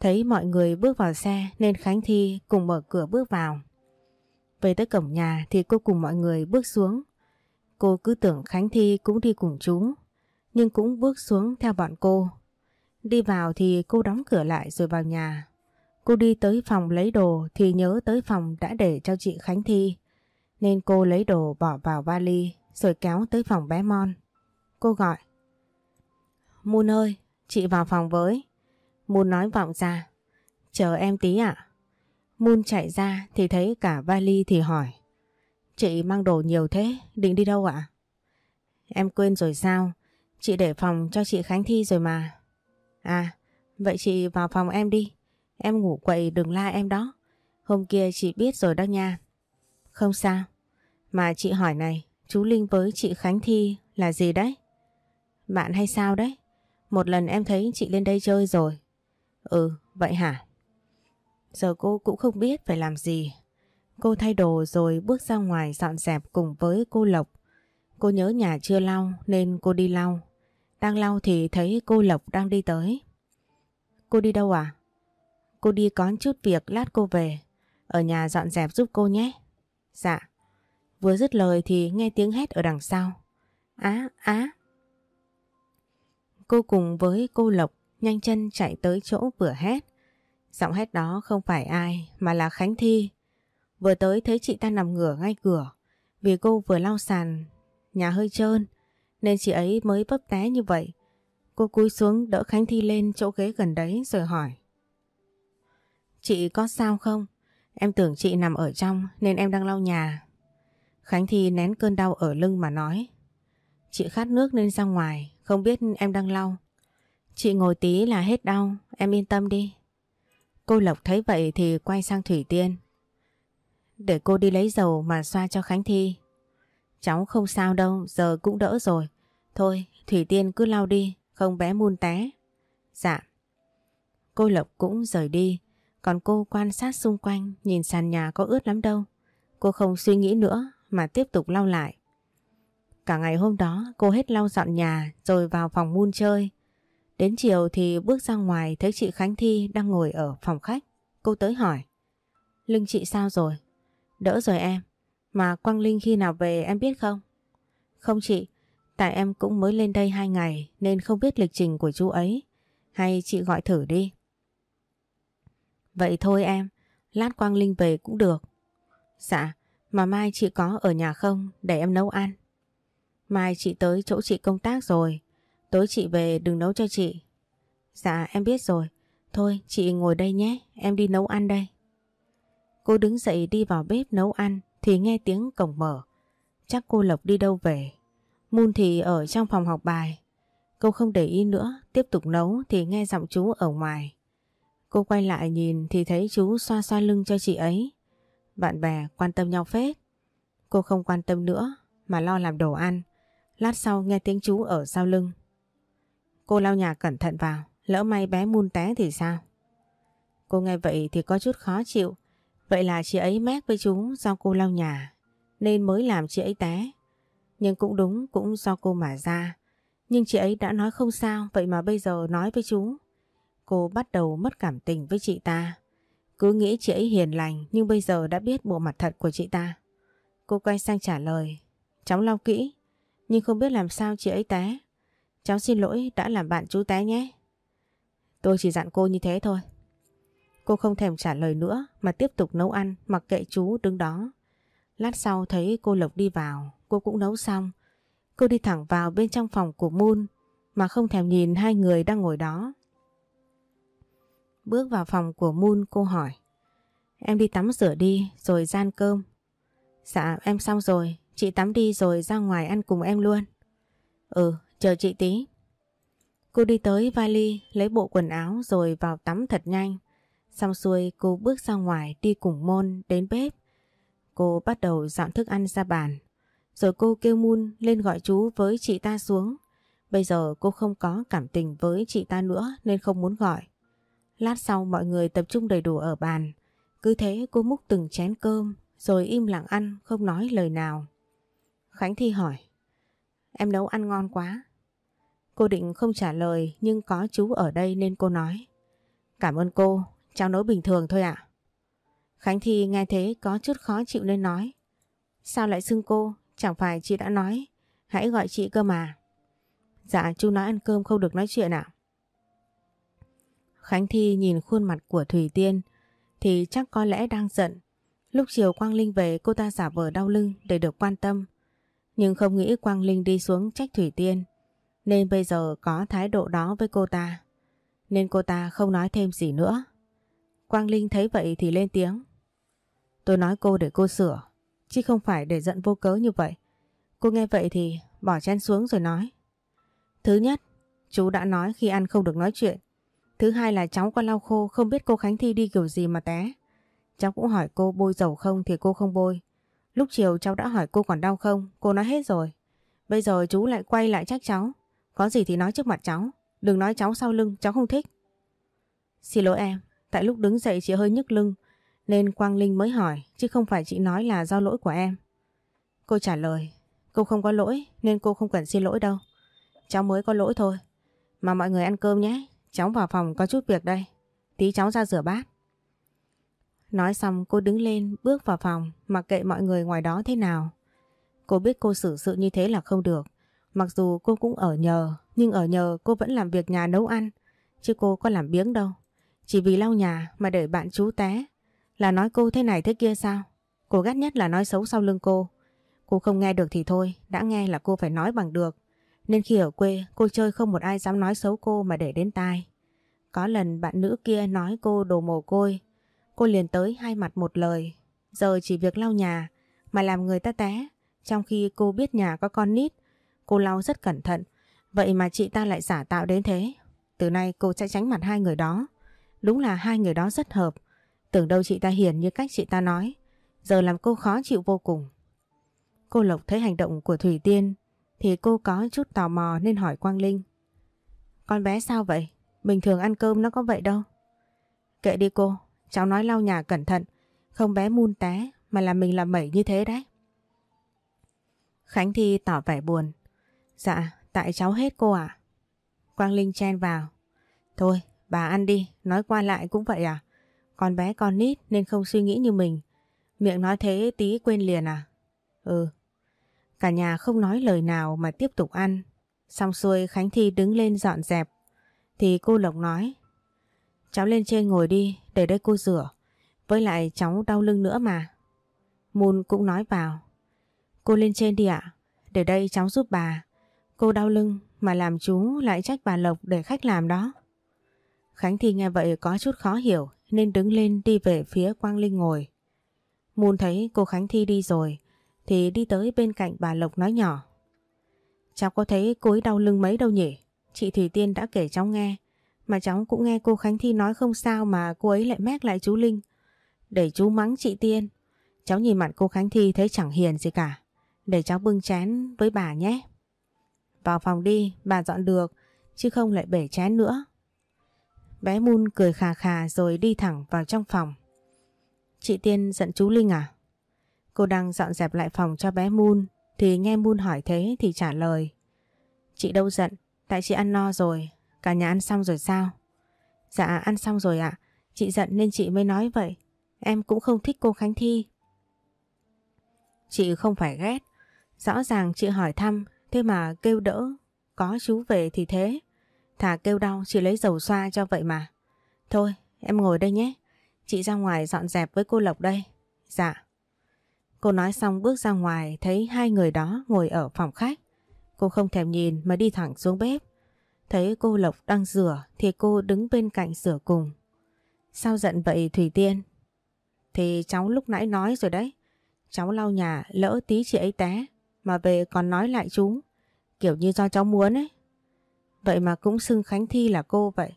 Thấy mọi người bước vào xe nên Khánh Thi cùng mở cửa bước vào. Về tới cổng nhà thì cô cùng mọi người bước xuống. Cô cứ tưởng Khánh Thi cũng đi cùng chúng, nhưng cũng bước xuống theo bọn cô. Đi vào thì cô đóng cửa lại rồi vào nhà. Cô đi tới phòng lấy đồ thì nhớ tới phòng đã để cho chị Khánh Thi. Nên cô lấy đồ bỏ vào vali rồi kéo tới phòng bé Mon. Cô gọi. Moon ơi, chị vào phòng với. Moon nói vọng ra. Chờ em tí ạ. À? Moon chạy ra thì thấy cả vali thì hỏi. Chị mang đồ nhiều thế, định đi đâu ạ? Em quên rồi sao? Chị để phòng cho chị Khánh Thi rồi mà. À, vậy chị vào phòng em đi. Em ngủ quậy đừng la em đó. Hôm kia chị biết rồi đó nha. Không sao. Mà chị hỏi này, chú Linh với chị Khánh Thi là gì đấy? Bạn hay sao đấy? Một lần em thấy chị lên đây chơi rồi. Ừ, vậy hả? Giờ cô cũng không biết phải làm gì. Cô thay đồ rồi bước ra ngoài dọn dẹp cùng với cô Lộc. Cô nhớ nhà chưa lau nên cô đi lau. Đang lau thì thấy cô Lộc đang đi tới. Cô đi đâu à? Cô đi có chút việc lát cô về. Ở nhà dọn dẹp giúp cô nhé. Dạ. Vừa dứt lời thì nghe tiếng hét ở đằng sau. Á, á. Cô cùng với cô Lộc nhanh chân chạy tới chỗ vừa hét. Giọng hét đó không phải ai mà là Khánh Thi. Vừa tới thấy chị ta nằm ngửa ngay cửa vì cô vừa lau sàn, nhà hơi trơn nên chị ấy mới vấp té như vậy. Cô cúi xuống đỡ Khánh Thi lên chỗ ghế gần đấy rồi hỏi. Chị có sao không? Em tưởng chị nằm ở trong nên em đang lau nhà. Khánh Thi nén cơn đau ở lưng mà nói. Chị khát nước nên ra ngoài, không biết em đang lau. Chị ngồi tí là hết đau, em yên tâm đi. Cô Lộc thấy vậy thì quay sang Thủy Tiên. Để cô đi lấy dầu mà xoa cho Khánh Thi. Cháu không sao đâu, giờ cũng đỡ rồi. Thôi, Thủy Tiên cứ lau đi, không bé muôn té. Dạ. Cô Lộc cũng rời đi, còn cô quan sát xung quanh nhìn sàn nhà có ướt lắm đâu. Cô không suy nghĩ nữa mà tiếp tục lau lại. Cả ngày hôm đó cô hết lau dọn nhà rồi vào phòng muôn chơi. Đến chiều thì bước ra ngoài thấy chị Khánh Thi đang ngồi ở phòng khách. Cô tới hỏi. Lưng chị sao rồi? Đỡ rồi em. Mà Quang Linh khi nào về em biết không? Không chị, tại em cũng mới lên đây hai ngày nên không biết lịch trình của chú ấy. Hay chị gọi thử đi. Vậy thôi em, lát Quang Linh về cũng được. Dạ, mà mai chị có ở nhà không để em nấu ăn? Mai chị tới chỗ chị công tác rồi, tối chị về đừng nấu cho chị. Dạ em biết rồi, thôi chị ngồi đây nhé, em đi nấu ăn đây. Cô đứng dậy đi vào bếp nấu ăn thì nghe tiếng cổng mở. Chắc cô Lộc đi đâu về. Moon thì ở trong phòng học bài. Cô không để ý nữa, tiếp tục nấu thì nghe giọng chú ở ngoài. Cô quay lại nhìn thì thấy chú xoa xoa lưng cho chị ấy. Bạn bè quan tâm nhau phết. Cô không quan tâm nữa mà lo làm đồ ăn. Lát sau nghe tiếng chú ở sau lưng. Cô lau nhà cẩn thận vào, lỡ may bé mun té thì sao? Cô nghe vậy thì có chút khó chịu. Vậy là chị ấy mét với chú do cô lau nhà, nên mới làm chị ấy té. Nhưng cũng đúng cũng do cô mà ra. Nhưng chị ấy đã nói không sao, vậy mà bây giờ nói với chú. Cô bắt đầu mất cảm tình với chị ta. Cứ nghĩ chị ấy hiền lành nhưng bây giờ đã biết bộ mặt thật của chị ta. Cô quay sang trả lời. Cháu lau kỹ, nhưng không biết làm sao chị ấy té. Cháu xin lỗi đã làm bạn chú té nhé. Tôi chỉ dặn cô như thế thôi. Cô không thèm trả lời nữa mà tiếp tục nấu ăn mặc kệ chú đứng đó. Lát sau thấy cô Lộc đi vào, cô cũng nấu xong. Cô đi thẳng vào bên trong phòng của Moon mà không thèm nhìn hai người đang ngồi đó. Bước vào phòng của Moon cô hỏi. Em đi tắm rửa đi rồi gian cơm. Dạ em xong rồi, chị tắm đi rồi ra ngoài ăn cùng em luôn. Ừ, chờ chị tí. Cô đi tới vali lấy bộ quần áo rồi vào tắm thật nhanh. Xong xuôi cô bước ra ngoài đi cùng môn đến bếp. Cô bắt đầu dọn thức ăn ra bàn. Rồi cô kêu môn lên gọi chú với chị ta xuống. Bây giờ cô không có cảm tình với chị ta nữa nên không muốn gọi. Lát sau mọi người tập trung đầy đủ ở bàn. Cứ thế cô múc từng chén cơm rồi im lặng ăn không nói lời nào. Khánh Thi hỏi Em nấu ăn ngon quá. Cô định không trả lời nhưng có chú ở đây nên cô nói Cảm ơn cô, cháu nấu bình thường thôi ạ. Khánh Thi nghe thế có chút khó chịu nên nói Sao lại xưng cô, chẳng phải chị đã nói Hãy gọi chị cơ mà Dạ chú nói ăn cơm không được nói chuyện ạ Khánh Thi nhìn khuôn mặt của Thủy Tiên thì chắc có lẽ đang giận. Lúc chiều Quang Linh về cô ta giả vờ đau lưng để được quan tâm. Nhưng không nghĩ Quang Linh đi xuống trách Thủy Tiên nên bây giờ có thái độ đó với cô ta. Nên cô ta không nói thêm gì nữa. Quang Linh thấy vậy thì lên tiếng. Tôi nói cô để cô sửa, chứ không phải để giận vô cớ như vậy. Cô nghe vậy thì bỏ chén xuống rồi nói. Thứ nhất, chú đã nói khi ăn không được nói chuyện. Thứ hai là cháu qua lau khô không biết cô Khánh Thi đi kiểu gì mà té. Cháu cũng hỏi cô bôi dầu không thì cô không bôi. Lúc chiều cháu đã hỏi cô còn đau không, cô nói hết rồi. Bây giờ chú lại quay lại trách cháu. Có gì thì nói trước mặt cháu, đừng nói cháu sau lưng, cháu không thích. Xin lỗi em, tại lúc đứng dậy chị hơi nhức lưng nên Quang Linh mới hỏi chứ không phải chị nói là do lỗi của em. Cô trả lời, cô không có lỗi nên cô không cần xin lỗi đâu. Cháu mới có lỗi thôi. Mà mọi người ăn cơm nhé, cháu vào phòng có chút việc đây. Tí cháu ra rửa bát. Nói xong cô đứng lên bước vào phòng mặc kệ mọi người ngoài đó thế nào. Cô biết cô xử sự như thế là không được. Mặc dù cô cũng ở nhờ nhưng ở nhờ cô vẫn làm việc nhà nấu ăn chứ cô có làm biếng đâu. Chỉ vì lau nhà mà để bạn chú té là nói cô thế này thế kia sao? Cô ghét nhất là nói xấu sau lưng cô. Cô không nghe được thì thôi, đã nghe là cô phải nói bằng được. Nên khi ở quê cô chơi không một ai dám nói xấu cô mà để đến tai. Có lần bạn nữ kia nói cô đồ mồ côi. Cô liền tới hai mặt một lời. Giờ chỉ việc lau nhà mà làm người ta té. Trong khi cô biết nhà có con nít, cô lau rất cẩn thận. Vậy mà chị ta lại giả tạo đến thế. Từ nay cô sẽ tránh mặt hai người đó. Đúng là hai người đó rất hợp. Tưởng đâu chị ta hiền như cách chị ta nói. Giờ làm cô khó chịu vô cùng. Cô Lộc thấy hành động của Thủy Tiên thì cô có chút tò mò nên hỏi Quang Linh. Con bé sao vậy? Bình thường ăn cơm nó có vậy đâu. Kệ đi cô, cháu nói lau nhà cẩn thận, không bé mun té mà là mình làm mẩy như thế đấy. Khánh Thi tỏ vẻ buồn. Dạ, tại cháu hết cô ạ. Quang Linh chen vào. Thôi, bà ăn đi, nói qua lại cũng vậy à? Con bé con nít nên không suy nghĩ như mình. Miệng nói thế tí quên liền à? Ừ. Cả nhà không nói lời nào mà tiếp tục ăn. Xong xuôi Khánh Thi đứng lên dọn dẹp. Thì cô Lộc nói. Cháu lên trên ngồi đi, để đây cô rửa. Với lại cháu đau lưng nữa mà. Mùn cũng nói vào. Cô lên trên đi ạ. Để đây cháu giúp bà. Cô đau lưng mà làm chú lại trách bà Lộc để khách làm đó. Khánh Thi nghe vậy có chút khó hiểu nên đứng lên đi về phía Quang Linh ngồi. Mùn thấy cô Khánh Thi đi rồi thì đi tới bên cạnh bà Lộc nói nhỏ. Cháu có thấy cô ấy đau lưng mấy đâu nhỉ? Chị Thủy Tiên đã kể cháu nghe. Mà cháu cũng nghe cô Khánh Thi nói không sao mà cô ấy lại mét lại chú Linh. Để chú mắng chị Tiên. Cháu nhìn mặt cô Khánh Thi thấy chẳng hiền gì cả. Để cháu bưng chén với bà nhé. Vào phòng đi, bà dọn được, chứ không lại bể chén nữa. Bé Mun cười khà khà rồi đi thẳng vào trong phòng. Chị Tiên giận chú Linh à? Cô đang dọn dẹp lại phòng cho bé Mun thì nghe Mun hỏi thế thì trả lời. Chị đâu giận, tại chị ăn no rồi, cả nhà ăn xong rồi sao? Dạ ăn xong rồi ạ, chị giận nên chị mới nói vậy. Em cũng không thích cô Khánh Thi. Chị không phải ghét, rõ ràng chị hỏi thăm thế mà kêu đỡ, có chú về thì thế. Thà kêu đau chị lấy dầu xoa cho vậy mà. Thôi em ngồi đây nhé, chị ra ngoài dọn dẹp với cô Lộc đây. Dạ. Cô nói xong bước ra ngoài thấy hai người đó ngồi ở phòng khách. Cô không thèm nhìn mà đi thẳng xuống bếp. Thấy cô Lộc đang rửa thì cô đứng bên cạnh rửa cùng. Sao giận vậy Thủy Tiên? Thì cháu lúc nãy nói rồi đấy. Cháu lau nhà lỡ tí chị ấy té mà về còn nói lại chú. Kiểu như do cháu muốn ấy. Vậy mà cũng xưng Khánh Thi là cô vậy.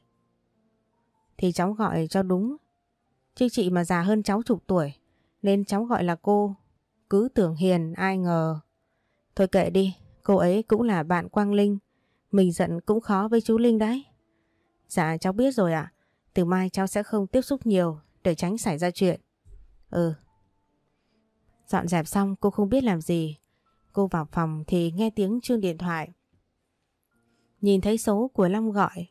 Thì cháu gọi cho đúng. Chứ chị mà già hơn cháu chục tuổi nên cháu gọi là cô. Cứ tưởng hiền ai ngờ. Thôi kệ đi, cô ấy cũng là bạn Quang Linh. Mình giận cũng khó với chú Linh đấy. Dạ cháu biết rồi ạ. Từ mai cháu sẽ không tiếp xúc nhiều để tránh xảy ra chuyện. Ừ. Dọn dẹp xong cô không biết làm gì. Cô vào phòng thì nghe tiếng chuông điện thoại. Nhìn thấy số của Long gọi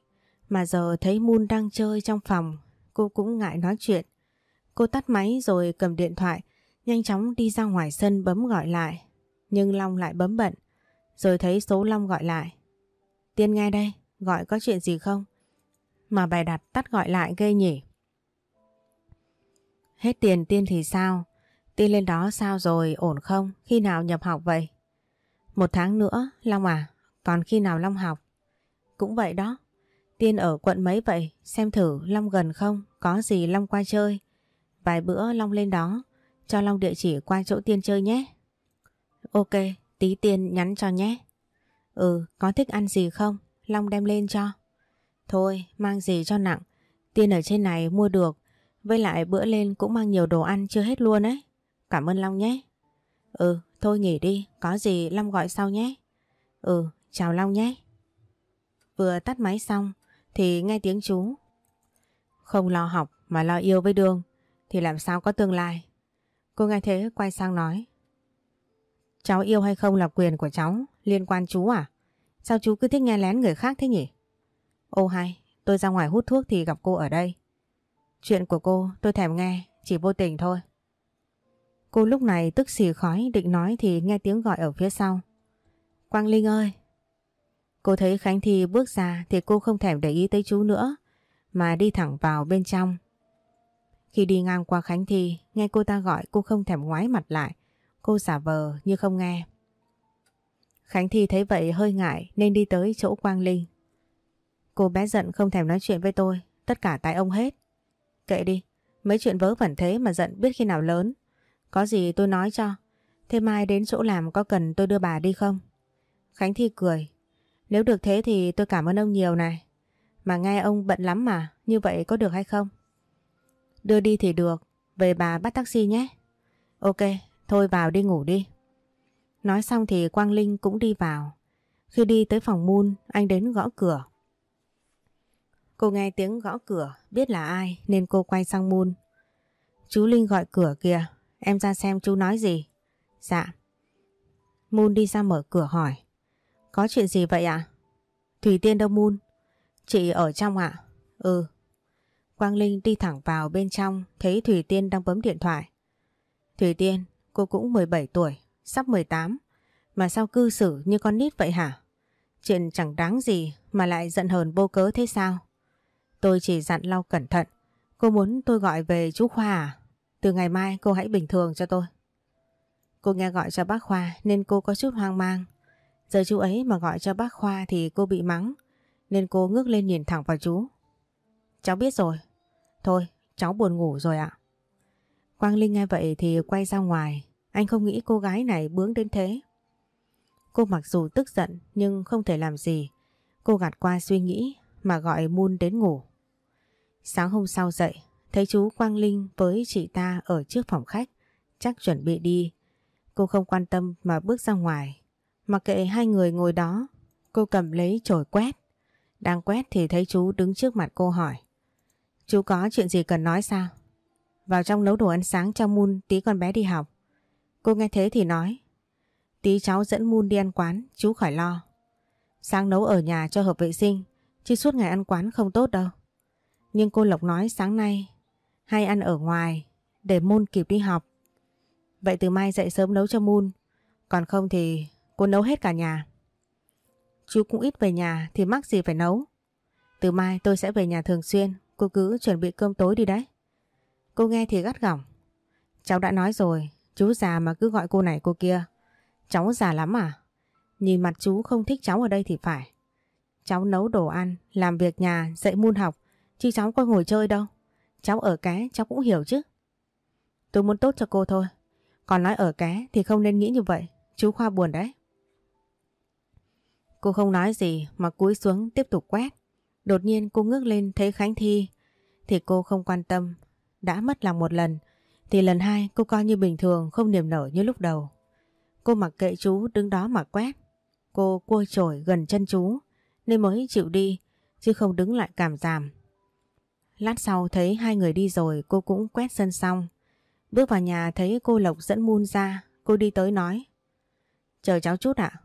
mà giờ thấy Moon đang chơi trong phòng cô cũng ngại nói chuyện. Cô tắt máy rồi cầm điện thoại nhanh chóng đi ra ngoài sân bấm gọi lại. Nhưng Long lại bấm bận rồi thấy số Long gọi lại. Tiên nghe đây, gọi có chuyện gì không? Mà bài đặt tắt gọi lại gây nhỉ? Hết tiền Tiên thì sao? Tiên lên đó sao rồi, ổn không? Khi nào nhập học vậy? Một tháng nữa, Long à, còn khi nào Long học? Cũng vậy đó. Tiên ở quận mấy vậy? Xem thử Long gần không? Có gì Long qua chơi? Vài bữa Long lên đó, cho Long địa chỉ qua chỗ Tiên chơi nhé. Ok, tí Tiên nhắn cho nhé. Ừ, có thích ăn gì không? Long đem lên cho. Thôi, mang gì cho nặng. Tiên ở trên này mua được. Với lại bữa lên cũng mang nhiều đồ ăn chưa hết luôn ấy. Cảm ơn Long nhé. Ừ, thôi nghỉ đi. Có gì Long gọi sau nhé. Ừ, chào Long nhé. Vừa tắt máy xong thì nghe tiếng chú. Không lo học mà lo yêu với Đường thì làm sao có tương lai. Cô nghe thế quay sang nói. Cháu yêu hay không là quyền của cháu, liên quan chú à? Sao chú cứ thích nghe lén người khác thế nhỉ? Ô hay, tôi ra ngoài hút thuốc thì gặp cô ở đây. Chuyện của cô tôi thèm nghe, chỉ vô tình thôi. Cô lúc này tức xì khói định nói thì nghe tiếng gọi ở phía sau. Quang Linh ơi! Cô thấy Khánh Thi bước ra thì cô không thèm để ý tới chú nữa mà đi thẳng vào bên trong. Khi đi ngang qua Khánh Thi nghe cô ta gọi cô không thèm ngoái mặt lại. Cô giả vờ như không nghe. Khánh Thi thấy vậy hơi ngại nên đi tới chỗ Quang Linh. Cô bé giận không thèm nói chuyện với tôi, tất cả tại ông hết. Kệ đi, mấy chuyện vớ vẩn thế mà giận biết khi nào lớn. Có gì tôi nói cho. Thế mai đến chỗ làm có cần tôi đưa bà đi không? Khánh Thi cười. Nếu được thế thì tôi cảm ơn ông nhiều này. Mà nghe ông bận lắm mà, như vậy có được hay không? Đưa đi thì được, về bà bắt taxi nhé. Ok, thôi vào đi ngủ đi. Nói xong thì Quang Linh cũng đi vào. Khi đi tới phòng Moon, anh đến gõ cửa. Cô nghe tiếng gõ cửa, biết là ai nên cô quay sang Moon. Chú Linh gọi cửa kìa, em ra xem chú nói gì. Dạ. Moon đi ra mở cửa hỏi. Có chuyện gì vậy ạ? À? Thủy Tiên đâu Moon? Chị ở trong ạ? À? Ừ. Quang Linh đi thẳng vào bên trong thấy Thủy Tiên đang bấm điện thoại. Thủy Tiên, cô cũng 17 tuổi, sắp 18. Mà sao cư xử như con nít vậy hả? Chuyện chẳng đáng gì mà lại giận hờn vô cớ thế sao? Tôi chỉ dặn lau cẩn thận. Cô muốn tôi gọi về chú Khoa à? Từ ngày mai cô hãy bình thường cho tôi. Cô nghe gọi cho bác Khoa nên cô có chút hoang mang. Giờ chú ấy mà gọi cho bác Khoa thì cô bị mắng. Nên cô ngước lên nhìn thẳng vào chú. Cháu biết rồi. Thôi, cháu buồn ngủ rồi ạ. Quang Linh nghe vậy thì quay ra ngoài. Anh không nghĩ cô gái này bướng đến thế. Cô mặc dù tức giận nhưng không thể làm gì. Cô gạt qua suy nghĩ mà gọi Moon đến ngủ. Sáng hôm sau dậy, thấy chú Quang Linh với chị ta ở trước phòng khách, chắc chuẩn bị đi. Cô không quan tâm mà bước ra ngoài. Mặc kệ hai người ngồi đó, cô cầm lấy chổi quét. Đang quét thì thấy chú đứng trước mặt cô hỏi. Chú có chuyện gì cần nói sao? Vào trong nấu đồ ăn sáng cho Moon tí con bé đi học. Cô nghe thế thì nói. Tí cháu dẫn Moon đi ăn quán, chú khỏi lo. Sáng nấu ở nhà cho hợp vệ sinh, chứ suốt ngày ăn quán không tốt đâu. Nhưng cô Lộc nói sáng nay hay ăn ở ngoài để Moon kịp đi học. Vậy từ mai dậy sớm nấu cho Moon, còn không thì cô nấu hết cả nhà. Chú cũng ít về nhà thì mắc gì phải nấu. Từ mai tôi sẽ về nhà thường xuyên, cô cứ chuẩn bị cơm tối đi đấy. Cô nghe thì gắt gỏng. Cháu đã nói rồi, Chú già mà cứ gọi cô này cô kia. Cháu già lắm à? Nhìn mặt chú không thích cháu ở đây thì phải. Cháu nấu đồ ăn, làm việc nhà, dạy môn học, chứ cháu có ngồi chơi đâu. Cháu ở ké, cháu cũng hiểu chứ. Tôi muốn tốt cho cô thôi. Còn nói ở ké thì không nên nghĩ như vậy. Chú Khoa buồn đấy. Cô không nói gì mà cúi xuống tiếp tục quét. Đột nhiên cô ngước lên thấy Khánh Thi thì cô không quan tâm. Đã mất lòng một lần thì lần hai cô coi như bình thường không niềm nở như lúc đầu. Cô mặc kệ chú đứng đó mà quét. Cô cua trổi gần chân chú nên mới chịu đi chứ không đứng lại cảm giảm. Lát sau thấy hai người đi rồi cô cũng quét sân xong. Bước vào nhà thấy cô Lộc dẫn Moon ra, cô đi tới nói. Chờ cháu chút ạ.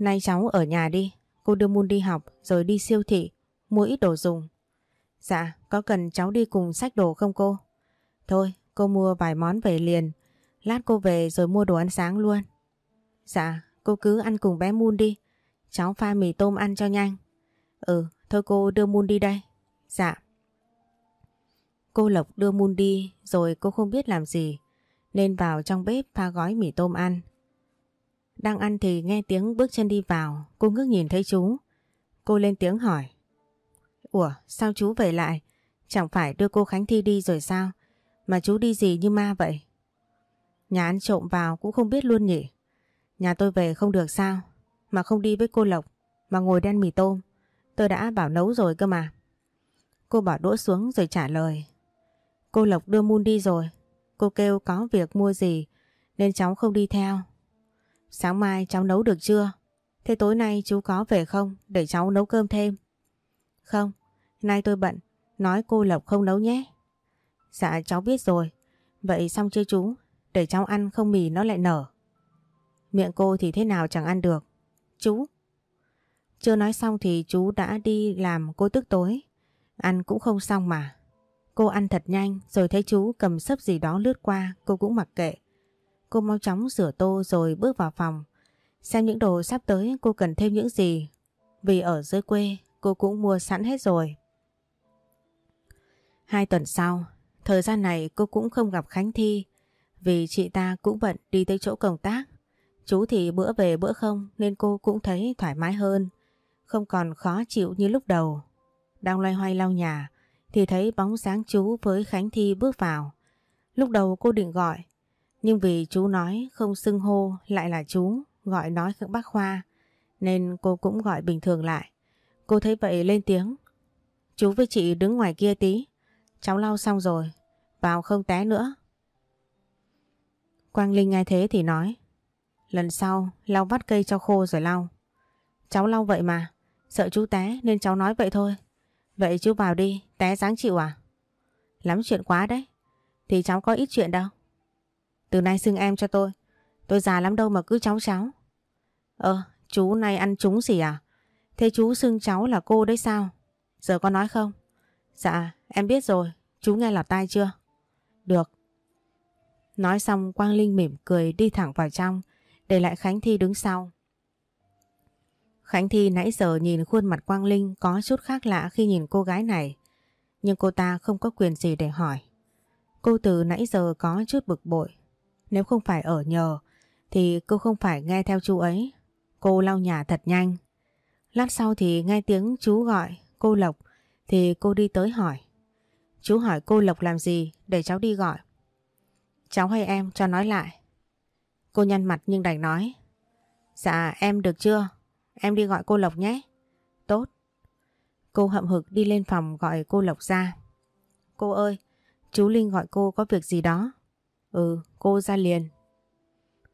Nay cháu ở nhà đi, cô đưa Moon đi học rồi đi siêu thị, mua ít đồ dùng. Dạ, có cần cháu đi cùng sách đồ không cô? Thôi, cô mua vài món về liền, lát cô về rồi mua đồ ăn sáng luôn. Dạ, cô cứ ăn cùng bé Moon đi, cháu pha mì tôm ăn cho nhanh. Ừ, thôi cô đưa Moon đi đây. Dạ. Cô Lộc đưa Moon đi rồi cô không biết làm gì nên vào trong bếp pha gói mì tôm ăn. Đang ăn thì nghe tiếng bước chân đi vào, cô ngước nhìn thấy chú. Cô lên tiếng hỏi. Ủa, sao chú về lại? Chẳng phải đưa cô Khánh Thi đi rồi sao? Mà chú đi gì như ma vậy? Nhà ăn trộm vào cũng không biết luôn nhỉ? Nhà tôi về không được sao? Mà không đi với cô Lộc, mà ngồi đen mì tôm. Tôi đã bảo nấu rồi cơ mà. Cô bỏ đũa xuống rồi trả lời. Cô Lộc đưa Moon đi rồi. Cô kêu có việc mua gì nên cháu không đi theo. Sáng mai cháu nấu được chưa? Thế tối nay chú có về không để cháu nấu cơm thêm? Không, nay tôi bận. Nói cô Lộc không nấu nhé. Dạ cháu biết rồi. Vậy xong chưa chú? Để cháu ăn không mì nó lại nở. Miệng cô thì thế nào chẳng ăn được. Chú. Chưa nói xong thì chú đã đi làm cô tức tối. Ăn cũng không xong mà. Cô ăn thật nhanh rồi thấy chú cầm sấp gì đó lướt qua cô cũng mặc kệ. Cô mau chóng rửa tô rồi bước vào phòng. Xem những đồ sắp tới cô cần thêm những gì. Vì ở dưới quê cô cũng mua sẵn hết rồi. Hai tuần sau, thời gian này cô cũng không gặp Khánh Thi vì chị ta cũng bận đi tới chỗ công tác. Chú thì bữa về bữa không nên cô cũng thấy thoải mái hơn, không còn khó chịu như lúc đầu. Đang loay hoay lau nhà thì thấy bóng dáng chú với Khánh Thi bước vào. Lúc đầu cô định gọi, nhưng vì chú nói không xưng hô lại là chú, gọi nói các bác Khoa, nên cô cũng gọi bình thường lại. Cô thấy vậy lên tiếng. Chú với chị đứng ngoài kia tí, cháu lau xong rồi, vào không té nữa. Quang Linh nghe thế thì nói, lần sau lau vắt cây cho khô rồi lau. Cháu lau vậy mà, sợ chú té nên cháu nói vậy thôi. Vậy chú vào đi, té dáng chịu à? Lắm chuyện quá đấy. Thì cháu có ít chuyện đâu. Từ nay xưng em cho tôi. Tôi già lắm đâu mà cứ cháu cháu. Ờ, chú này ăn trúng gì à? Thế chú xưng cháu là cô đấy sao? Giờ có nói không? Dạ, em biết rồi. Chú nghe lọt tai chưa? Được. Nói xong Quang Linh mỉm cười đi thẳng vào trong, để lại Khánh Thi đứng sau. Khánh Thi nãy giờ nhìn khuôn mặt Quang Linh có chút khác lạ khi nhìn cô gái này. Nhưng cô ta không có quyền gì để hỏi. Cô từ nãy giờ có chút bực bội. Nếu không phải ở nhờ thì cô không phải nghe theo chú ấy. Cô lau nhà thật nhanh. Lát sau thì nghe tiếng chú gọi cô Lộc thì cô đi tới hỏi. Chú hỏi cô Lộc làm gì để cháu đi gọi. Cháu hay em cho nói lại. Cô nhăn mặt nhưng đành nói. Dạ em được chưa? Em đi gọi cô Lộc nhé. Tốt. Cô hậm hực đi lên phòng gọi cô Lộc ra. Cô ơi, chú Linh gọi cô có việc gì đó. Ừ, cô ra liền.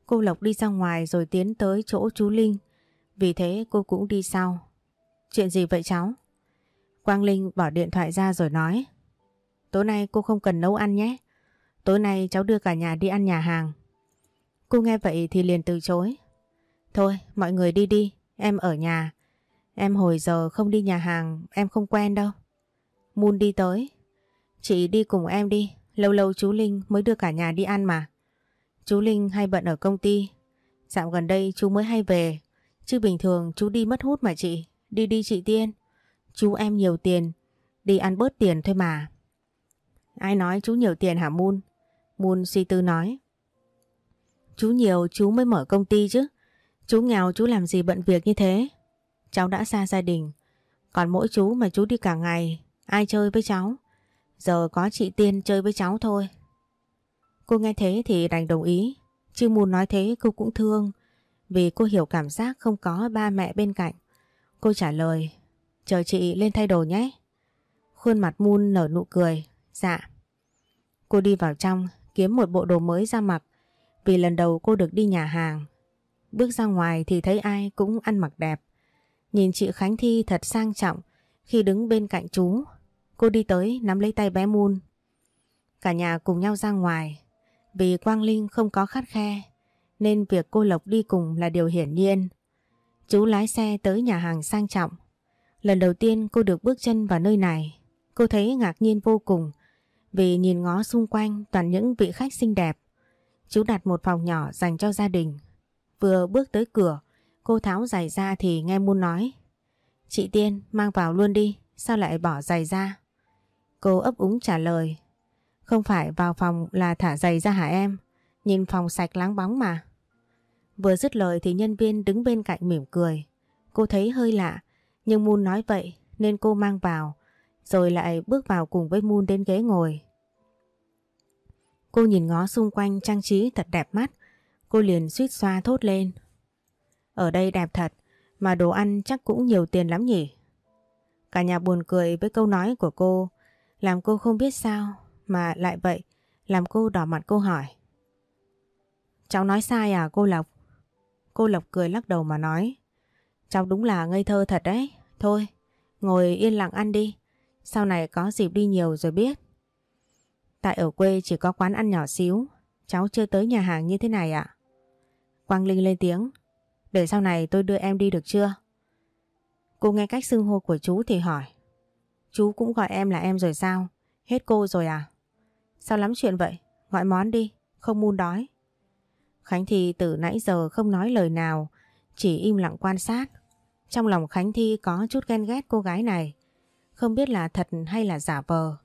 Cô Lộc đi ra ngoài rồi tiến tới chỗ chú Linh. Vì thế cô cũng đi sau. Chuyện gì vậy cháu? Quang Linh bỏ điện thoại ra rồi nói. Tối nay cô không cần nấu ăn nhé. Tối nay cháu đưa cả nhà đi ăn nhà hàng. Cô nghe vậy thì liền từ chối. Thôi, mọi người đi đi, Em ở nhà. Em hồi giờ không đi nhà hàng, em không quen đâu. Moon đi tới. Chị đi cùng em đi, lâu lâu chú Linh mới đưa cả nhà đi ăn mà. Chú Linh hay bận ở công ty. Dạo gần đây chú mới hay về. Chứ bình thường chú đi mất hút mà chị. Đi đi chị Tiên. Chú em nhiều tiền. Đi ăn bớt tiền thôi mà. Ai nói chú nhiều tiền hả Moon? Moon suy tư nói. Chú nhiều chú mới mở công ty chứ. Chú nghèo chú làm gì bận việc như thế? Cháu đã xa gia đình. Còn mỗi chú mà chú đi cả ngày, ai chơi với cháu? Giờ có chị Tiên chơi với cháu thôi. Cô nghe thế thì đành đồng ý. Chứ muốn nói thế cô cũng thương. Vì cô hiểu cảm giác không có ba mẹ bên cạnh. Cô trả lời, chờ chị lên thay đồ nhé. Khuôn mặt Moon nở nụ cười, dạ. Cô đi vào trong, kiếm một bộ đồ mới ra mặc. Vì lần đầu cô được đi nhà hàng. Bước ra ngoài thì thấy ai cũng ăn mặc đẹp. Nhìn chị Khánh Thi thật sang trọng khi đứng bên cạnh chú. Cô đi tới nắm lấy tay bé Moon. Cả nhà cùng nhau ra ngoài. Vì Quang Linh không có khát khe nên việc cô Lộc đi cùng là điều hiển nhiên. Chú lái xe tới nhà hàng sang trọng. Lần đầu tiên cô được bước chân vào nơi này, cô thấy ngạc nhiên vô cùng vì nhìn ngó xung quanh toàn những vị khách xinh đẹp. Chú đặt một phòng nhỏ dành cho gia đình. Vừa bước tới cửa, cô tháo giày ra thì nghe Muôn nói. Chị Tiên mang vào luôn đi, sao lại bỏ giày ra? Cô ấp úng trả lời. Không phải vào phòng là thả giày ra hả em? Nhìn phòng sạch láng bóng mà. Vừa dứt lời thì nhân viên đứng bên cạnh mỉm cười. Cô thấy hơi lạ, nhưng Moon nói vậy nên cô mang vào, rồi lại bước vào cùng với Moon đến ghế ngồi. Cô nhìn ngó xung quanh trang trí thật đẹp mắt, cô liền suýt xoa thốt lên. Ở đây đẹp thật, mà đồ ăn chắc cũng nhiều tiền lắm nhỉ? Cả nhà buồn cười với câu nói của cô, làm cô không biết sao mà lại vậy, làm cô đỏ mặt cô hỏi. Cháu nói sai à cô Lộc? Cô Lộc cười lắc đầu mà nói. Cháu đúng là ngây thơ thật đấy. Thôi, ngồi yên lặng ăn đi. Sau này có dịp đi nhiều rồi biết. Tại ở quê chỉ có quán ăn nhỏ xíu. Cháu chưa tới nhà hàng như thế này ạ. Quang Linh lên tiếng. Để sau này tôi đưa em đi được chưa? Cô nghe cách xưng hô của chú thì hỏi. Chú cũng gọi em là em rồi sao? Hết cô rồi à? Sao lắm chuyện vậy? Gọi món đi, không muốn đói. Khánh Thi từ nãy giờ không nói lời nào, chỉ im lặng quan sát. Trong lòng Khánh Thi có chút ghen ghét cô gái này, không biết là thật hay là giả vờ.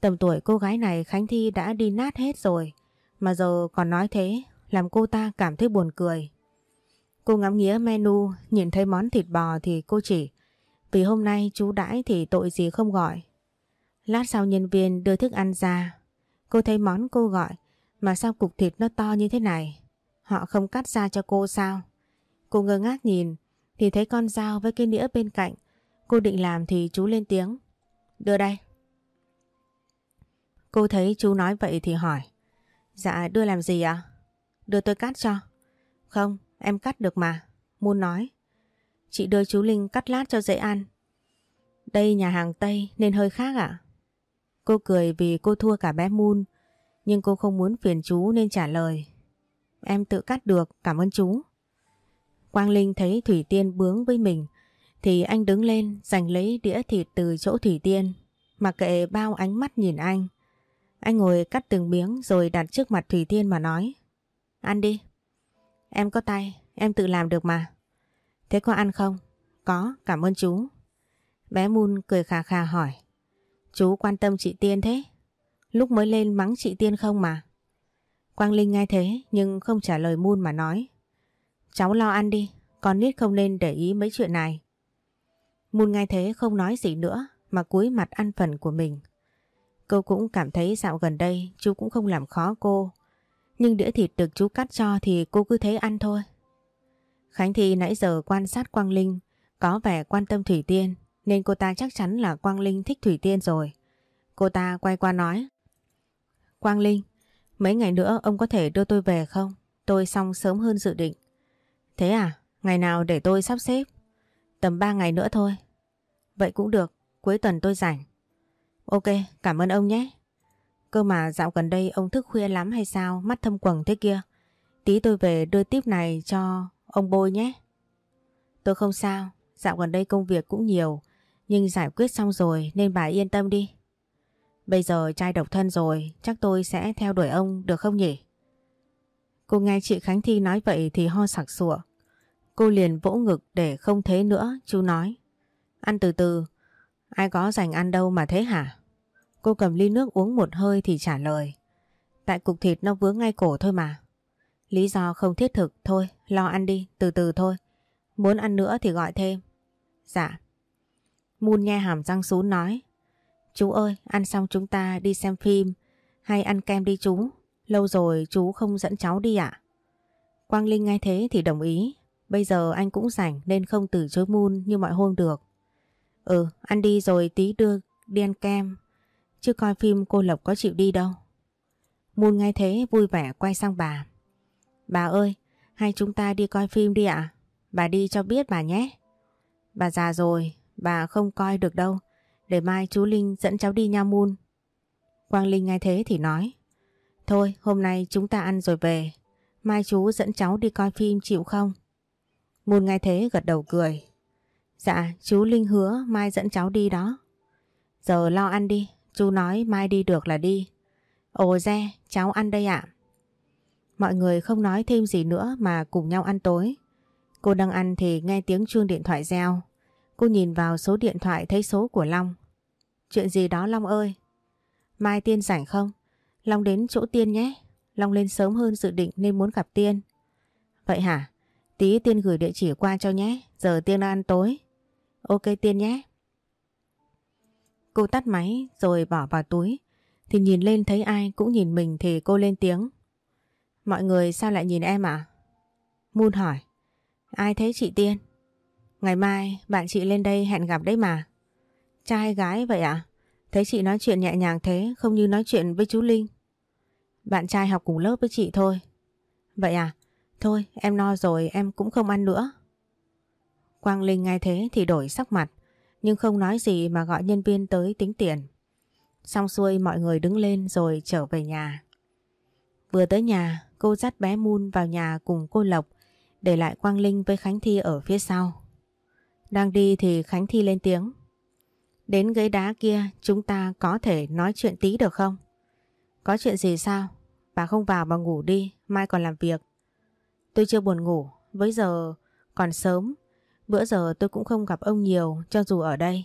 Tầm tuổi cô gái này Khánh Thi đã đi nát hết rồi, mà giờ còn nói thế, làm cô ta cảm thấy buồn cười. Cô ngắm nghía menu, nhìn thấy món thịt bò thì cô chỉ, vì hôm nay chú đãi thì tội gì không gọi. Lát sau nhân viên đưa thức ăn ra, cô thấy món cô gọi, mà sao cục thịt nó to như thế này? Họ không cắt ra cho cô sao? Cô ngơ ngác nhìn thì thấy con dao với cái nĩa bên cạnh. Cô định làm thì chú lên tiếng. Đưa đây. Cô thấy chú nói vậy thì hỏi. Dạ đưa làm gì ạ? Đưa tôi cắt cho. Không, em cắt được mà. Muôn nói. Chị đưa chú Linh cắt lát cho dễ ăn. Đây nhà hàng Tây nên hơi khác ạ. Cô cười vì cô thua cả bé Moon. Nhưng cô không muốn phiền chú nên trả lời. Em tự cắt được, cảm ơn chú. Quang Linh thấy Thủy Tiên bướng với mình thì anh đứng lên giành lấy đĩa thịt từ chỗ Thủy Tiên mà kệ bao ánh mắt nhìn anh. Anh ngồi cắt từng miếng rồi đặt trước mặt Thủy Tiên mà nói Ăn đi. Em có tay, em tự làm được mà. Thế có ăn không? Có, cảm ơn chú. Bé Moon cười khà khà hỏi Chú quan tâm chị Tiên thế? Lúc mới lên mắng chị Tiên không mà? Quang Linh nghe thế nhưng không trả lời Moon mà nói. Cháu lo ăn đi, con nít không nên để ý mấy chuyện này. Moon nghe thế không nói gì nữa mà cúi mặt ăn phần của mình. Cô cũng cảm thấy dạo gần đây chú cũng không làm khó cô. Nhưng đĩa thịt được chú cắt cho thì cô cứ thế ăn thôi. Khánh Thi nãy giờ quan sát Quang Linh có vẻ quan tâm Thủy Tiên nên cô ta chắc chắn là Quang Linh thích Thủy Tiên rồi. Cô ta quay qua nói Quang Linh, Mấy ngày nữa ông có thể đưa tôi về không? Tôi xong sớm hơn dự định. Thế à? Ngày nào để tôi sắp xếp? Tầm 3 ngày nữa thôi. Vậy cũng được, cuối tuần tôi rảnh. Ok, cảm ơn ông nhé. Cơ mà dạo gần đây ông thức khuya lắm hay sao? Mắt thâm quầng thế kia. Tí tôi về đưa tiếp này cho ông bôi nhé. Tôi không sao, dạo gần đây công việc cũng nhiều, nhưng giải quyết xong rồi nên bà yên tâm đi. Bây giờ trai độc thân rồi, chắc tôi sẽ theo đuổi ông được không nhỉ? Cô nghe chị Khánh Thi nói vậy thì ho sặc sụa. Cô liền vỗ ngực để không thế nữa, chú nói. Ăn từ từ, ai có dành ăn đâu mà thế hả? Cô cầm ly nước uống một hơi thì trả lời. Tại cục thịt nó vướng ngay cổ thôi mà. Lý do không thiết thực thôi, lo ăn đi, từ từ thôi. Muốn ăn nữa thì gọi thêm. Dạ. mun nghe hàm răng xuống nói. Chú ơi, ăn xong chúng ta đi xem phim hay ăn kem đi chú. Lâu rồi chú không dẫn cháu đi ạ. Quang Linh nghe thế thì đồng ý. Bây giờ anh cũng rảnh nên không từ chối mun như mọi hôm được. Ừ, ăn đi rồi tí đưa đi ăn kem. Chứ coi phim cô Lộc có chịu đi đâu. mun nghe thế vui vẻ quay sang bà. Bà ơi, hay chúng ta đi coi phim đi ạ? Bà đi cho biết bà nhé. Bà già rồi, bà không coi được đâu. Để mai chú Linh dẫn cháu đi nha Moon. Quang Linh nghe thế thì nói. Thôi, hôm nay chúng ta ăn rồi về. Mai chú dẫn cháu đi coi phim chịu không? Moon nghe thế gật đầu cười. Dạ, chú Linh hứa mai dẫn cháu đi đó. Giờ lo ăn đi, chú nói mai đi được là đi. Ồ re, cháu ăn đây ạ. Mọi người không nói thêm gì nữa mà cùng nhau ăn tối. Cô đang ăn thì nghe tiếng chuông điện thoại reo. Cô nhìn vào số điện thoại thấy số của Long. Chuyện gì đó, Long ơi? Mai Tiên rảnh không? Long đến chỗ Tiên nhé. Long lên sớm hơn dự định nên muốn gặp Tiên. Vậy hả? Tí Tiên gửi địa chỉ qua cho nhé. Giờ Tiên đang ăn tối. Ok, Tiên nhé. Cô tắt máy rồi bỏ vào túi. Thì nhìn lên thấy ai cũng nhìn mình thì cô lên tiếng. Mọi người sao lại nhìn em à? Moon hỏi. Ai thấy chị Tiên? Ngày mai bạn chị lên đây hẹn gặp đấy mà. Trai gái vậy à? Thấy chị nói chuyện nhẹ nhàng thế, không như nói chuyện với chú Linh. Bạn trai học cùng lớp với chị thôi. Vậy à? Thôi, em no rồi, em cũng không ăn nữa. Quang Linh nghe thế thì đổi sắc mặt, nhưng không nói gì mà gọi nhân viên tới tính tiền. Xong xuôi mọi người đứng lên rồi trở về nhà. Vừa tới nhà cô dắt bé Moon vào nhà cùng cô Lộc để lại Quang Linh với Khánh Thi ở phía sau. Đang đi thì Khánh Thi lên tiếng. Đến ghế đá kia chúng ta có thể nói chuyện tí được không? Có chuyện gì sao? Bà không vào bà ngủ đi, mai còn làm việc. Tôi chưa buồn ngủ, với giờ còn sớm. Bữa giờ tôi cũng không gặp ông nhiều cho dù ở đây.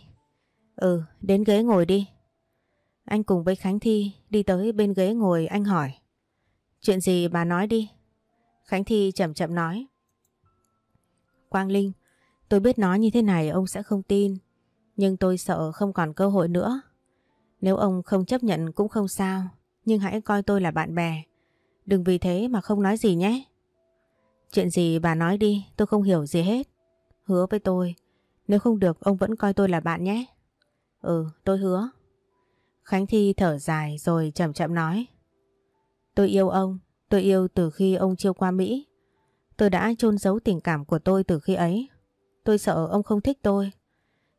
Ừ, đến ghế ngồi đi. Anh cùng với Khánh Thi đi tới bên ghế ngồi anh hỏi. Chuyện gì bà nói đi. Khánh Thi chậm chậm nói. Quang Linh, tôi biết nói như thế này ông sẽ không tin. Nhưng tôi sợ không còn cơ hội nữa. Nếu ông không chấp nhận cũng không sao. Nhưng hãy coi tôi là bạn bè. Đừng vì thế mà không nói gì nhé. Chuyện gì bà nói đi, tôi không hiểu gì hết. Hứa với tôi, nếu không được ông vẫn coi tôi là bạn nhé. Ừ, tôi hứa. Khánh Thi thở dài rồi chậm chậm nói. Tôi yêu ông, tôi yêu từ khi ông chiêu qua Mỹ. Tôi đã chôn giấu tình cảm của tôi từ khi ấy. Tôi sợ ông không thích tôi.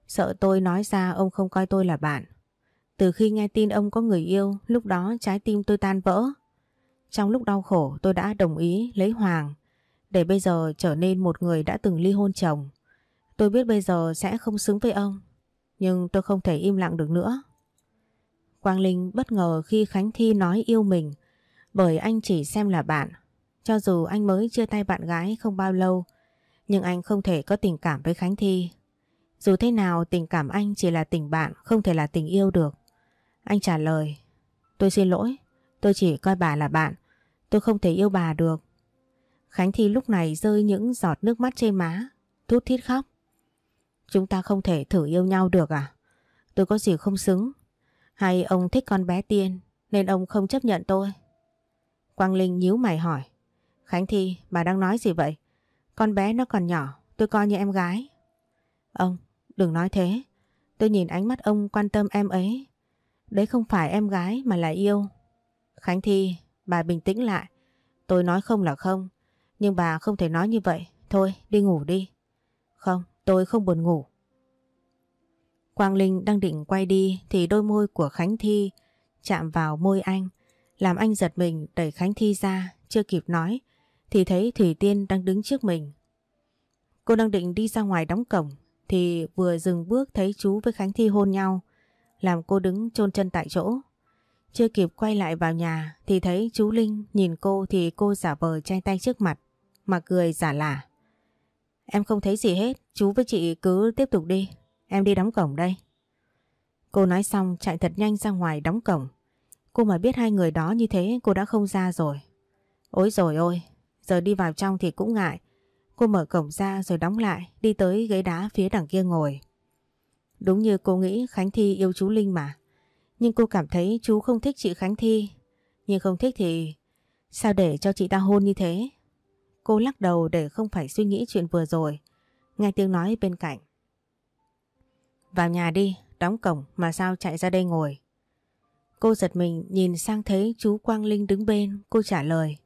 Sợ tôi nói ra ông không coi tôi là bạn. Từ khi nghe tin ông có người yêu, lúc đó trái tim tôi tan vỡ. Trong lúc đau khổ tôi đã đồng ý lấy Hoàng để bây giờ trở nên một người đã từng ly hôn chồng. Tôi biết bây giờ sẽ không xứng với ông, nhưng tôi không thể im lặng được nữa. Quang Linh bất ngờ khi Khánh Thi nói yêu mình bởi anh chỉ xem là bạn. Cho dù anh mới chia tay bạn gái không bao lâu, nhưng anh không thể có tình cảm với Khánh Thi. Dù thế nào tình cảm anh chỉ là tình bạn, không thể là tình yêu được. Anh trả lời, tôi xin lỗi, tôi chỉ coi bà là bạn, tôi không thể yêu bà được. Khánh Thi lúc này rơi những giọt nước mắt trên má, thút thít khóc. Chúng ta không thể thử yêu nhau được à? Tôi có gì không xứng? Hay ông thích con bé Tiên nên ông không chấp nhận tôi? Quang Linh nhíu mày hỏi. Khánh Thi, bà đang nói gì vậy? Con bé nó còn nhỏ, tôi coi như em gái. Ông, đừng nói thế. Tôi nhìn ánh mắt ông quan tâm em ấy. Đấy không phải em gái mà là yêu. Khánh Thi, bà bình tĩnh lại. Tôi nói không là không. Nhưng bà không thể nói như vậy. Thôi, đi ngủ đi. Không, tôi không buồn ngủ. Quang Linh đang định quay đi thì đôi môi của Khánh Thi chạm vào môi anh. Làm anh giật mình đẩy Khánh Thi ra, chưa kịp nói thì thấy Thủy Tiên đang đứng trước mình. Cô đang định đi ra ngoài đóng cổng thì vừa dừng bước thấy chú với Khánh Thi hôn nhau làm cô đứng chôn chân tại chỗ. Chưa kịp quay lại vào nhà thì thấy chú Linh nhìn cô thì cô giả vờ chay tay trước mặt mà cười giả lả. Em không thấy gì hết, chú với chị cứ tiếp tục đi, em đi đóng cổng đây. Cô nói xong chạy thật nhanh ra ngoài đóng cổng. Cô mà biết hai người đó như thế cô đã không ra rồi. Ôi rồi ôi, Giờ đi vào trong thì cũng ngại. Cô mở cổng ra rồi đóng lại, đi tới ghế đá phía đằng kia ngồi. Đúng như cô nghĩ Khánh Thi yêu chú Linh mà. Nhưng cô cảm thấy chú không thích chị Khánh Thi. Nhưng không thích thì sao để cho chị ta hôn như thế? Cô lắc đầu để không phải suy nghĩ chuyện vừa rồi. Nghe tiếng nói bên cạnh. Vào nhà đi, đóng cổng mà sao chạy ra đây ngồi. Cô giật mình nhìn sang thấy chú Quang Linh đứng bên, cô trả lời.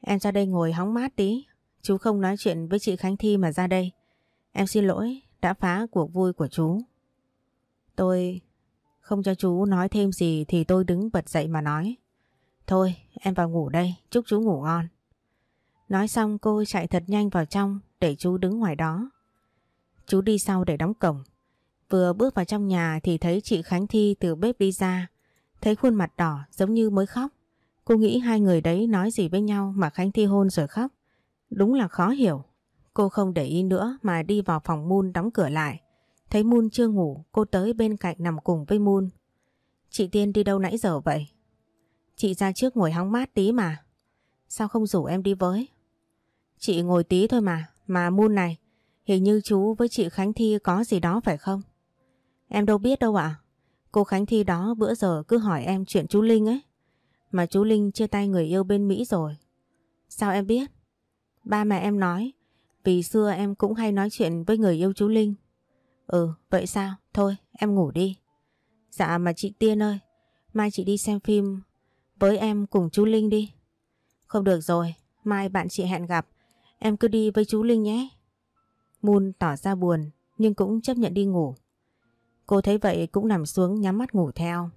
Em ra đây ngồi hóng mát tí, chú không nói chuyện với chị Khánh Thi mà ra đây. Em xin lỗi, đã phá cuộc vui của chú. Tôi không cho chú nói thêm gì thì tôi đứng bật dậy mà nói. Thôi, em vào ngủ đây, chúc chú ngủ ngon. Nói xong cô chạy thật nhanh vào trong để chú đứng ngoài đó. Chú đi sau để đóng cổng. Vừa bước vào trong nhà thì thấy chị Khánh Thi từ bếp đi ra. Thấy khuôn mặt đỏ giống như mới khóc. Cô nghĩ hai người đấy nói gì với nhau mà Khánh Thi hôn rồi khóc. Đúng là khó hiểu. Cô không để ý nữa mà đi vào phòng Moon đóng cửa lại. Thấy Moon chưa ngủ, cô tới bên cạnh nằm cùng với Moon. Chị Tiên đi đâu nãy giờ vậy? Chị ra trước ngồi hóng mát tí mà. Sao không rủ em đi với? Chị ngồi tí thôi mà, mà Moon này, hình như chú với chị Khánh Thi có gì đó phải không? Em đâu biết đâu ạ. Cô Khánh Thi đó bữa giờ cứ hỏi em chuyện chú Linh ấy. Mà chú Linh chia tay người yêu bên Mỹ rồi. Sao em biết? Ba mẹ em nói, vì xưa em cũng hay nói chuyện với người yêu chú Linh. Ừ, vậy sao? Thôi, em ngủ đi. Dạ mà chị Tiên ơi, mai chị đi xem phim với em cùng chú Linh đi. Không được rồi, mai bạn chị hẹn gặp, em cứ đi với chú Linh nhé. Moon tỏ ra buồn, nhưng cũng chấp nhận đi ngủ. Cô thấy vậy cũng nằm xuống nhắm mắt ngủ theo.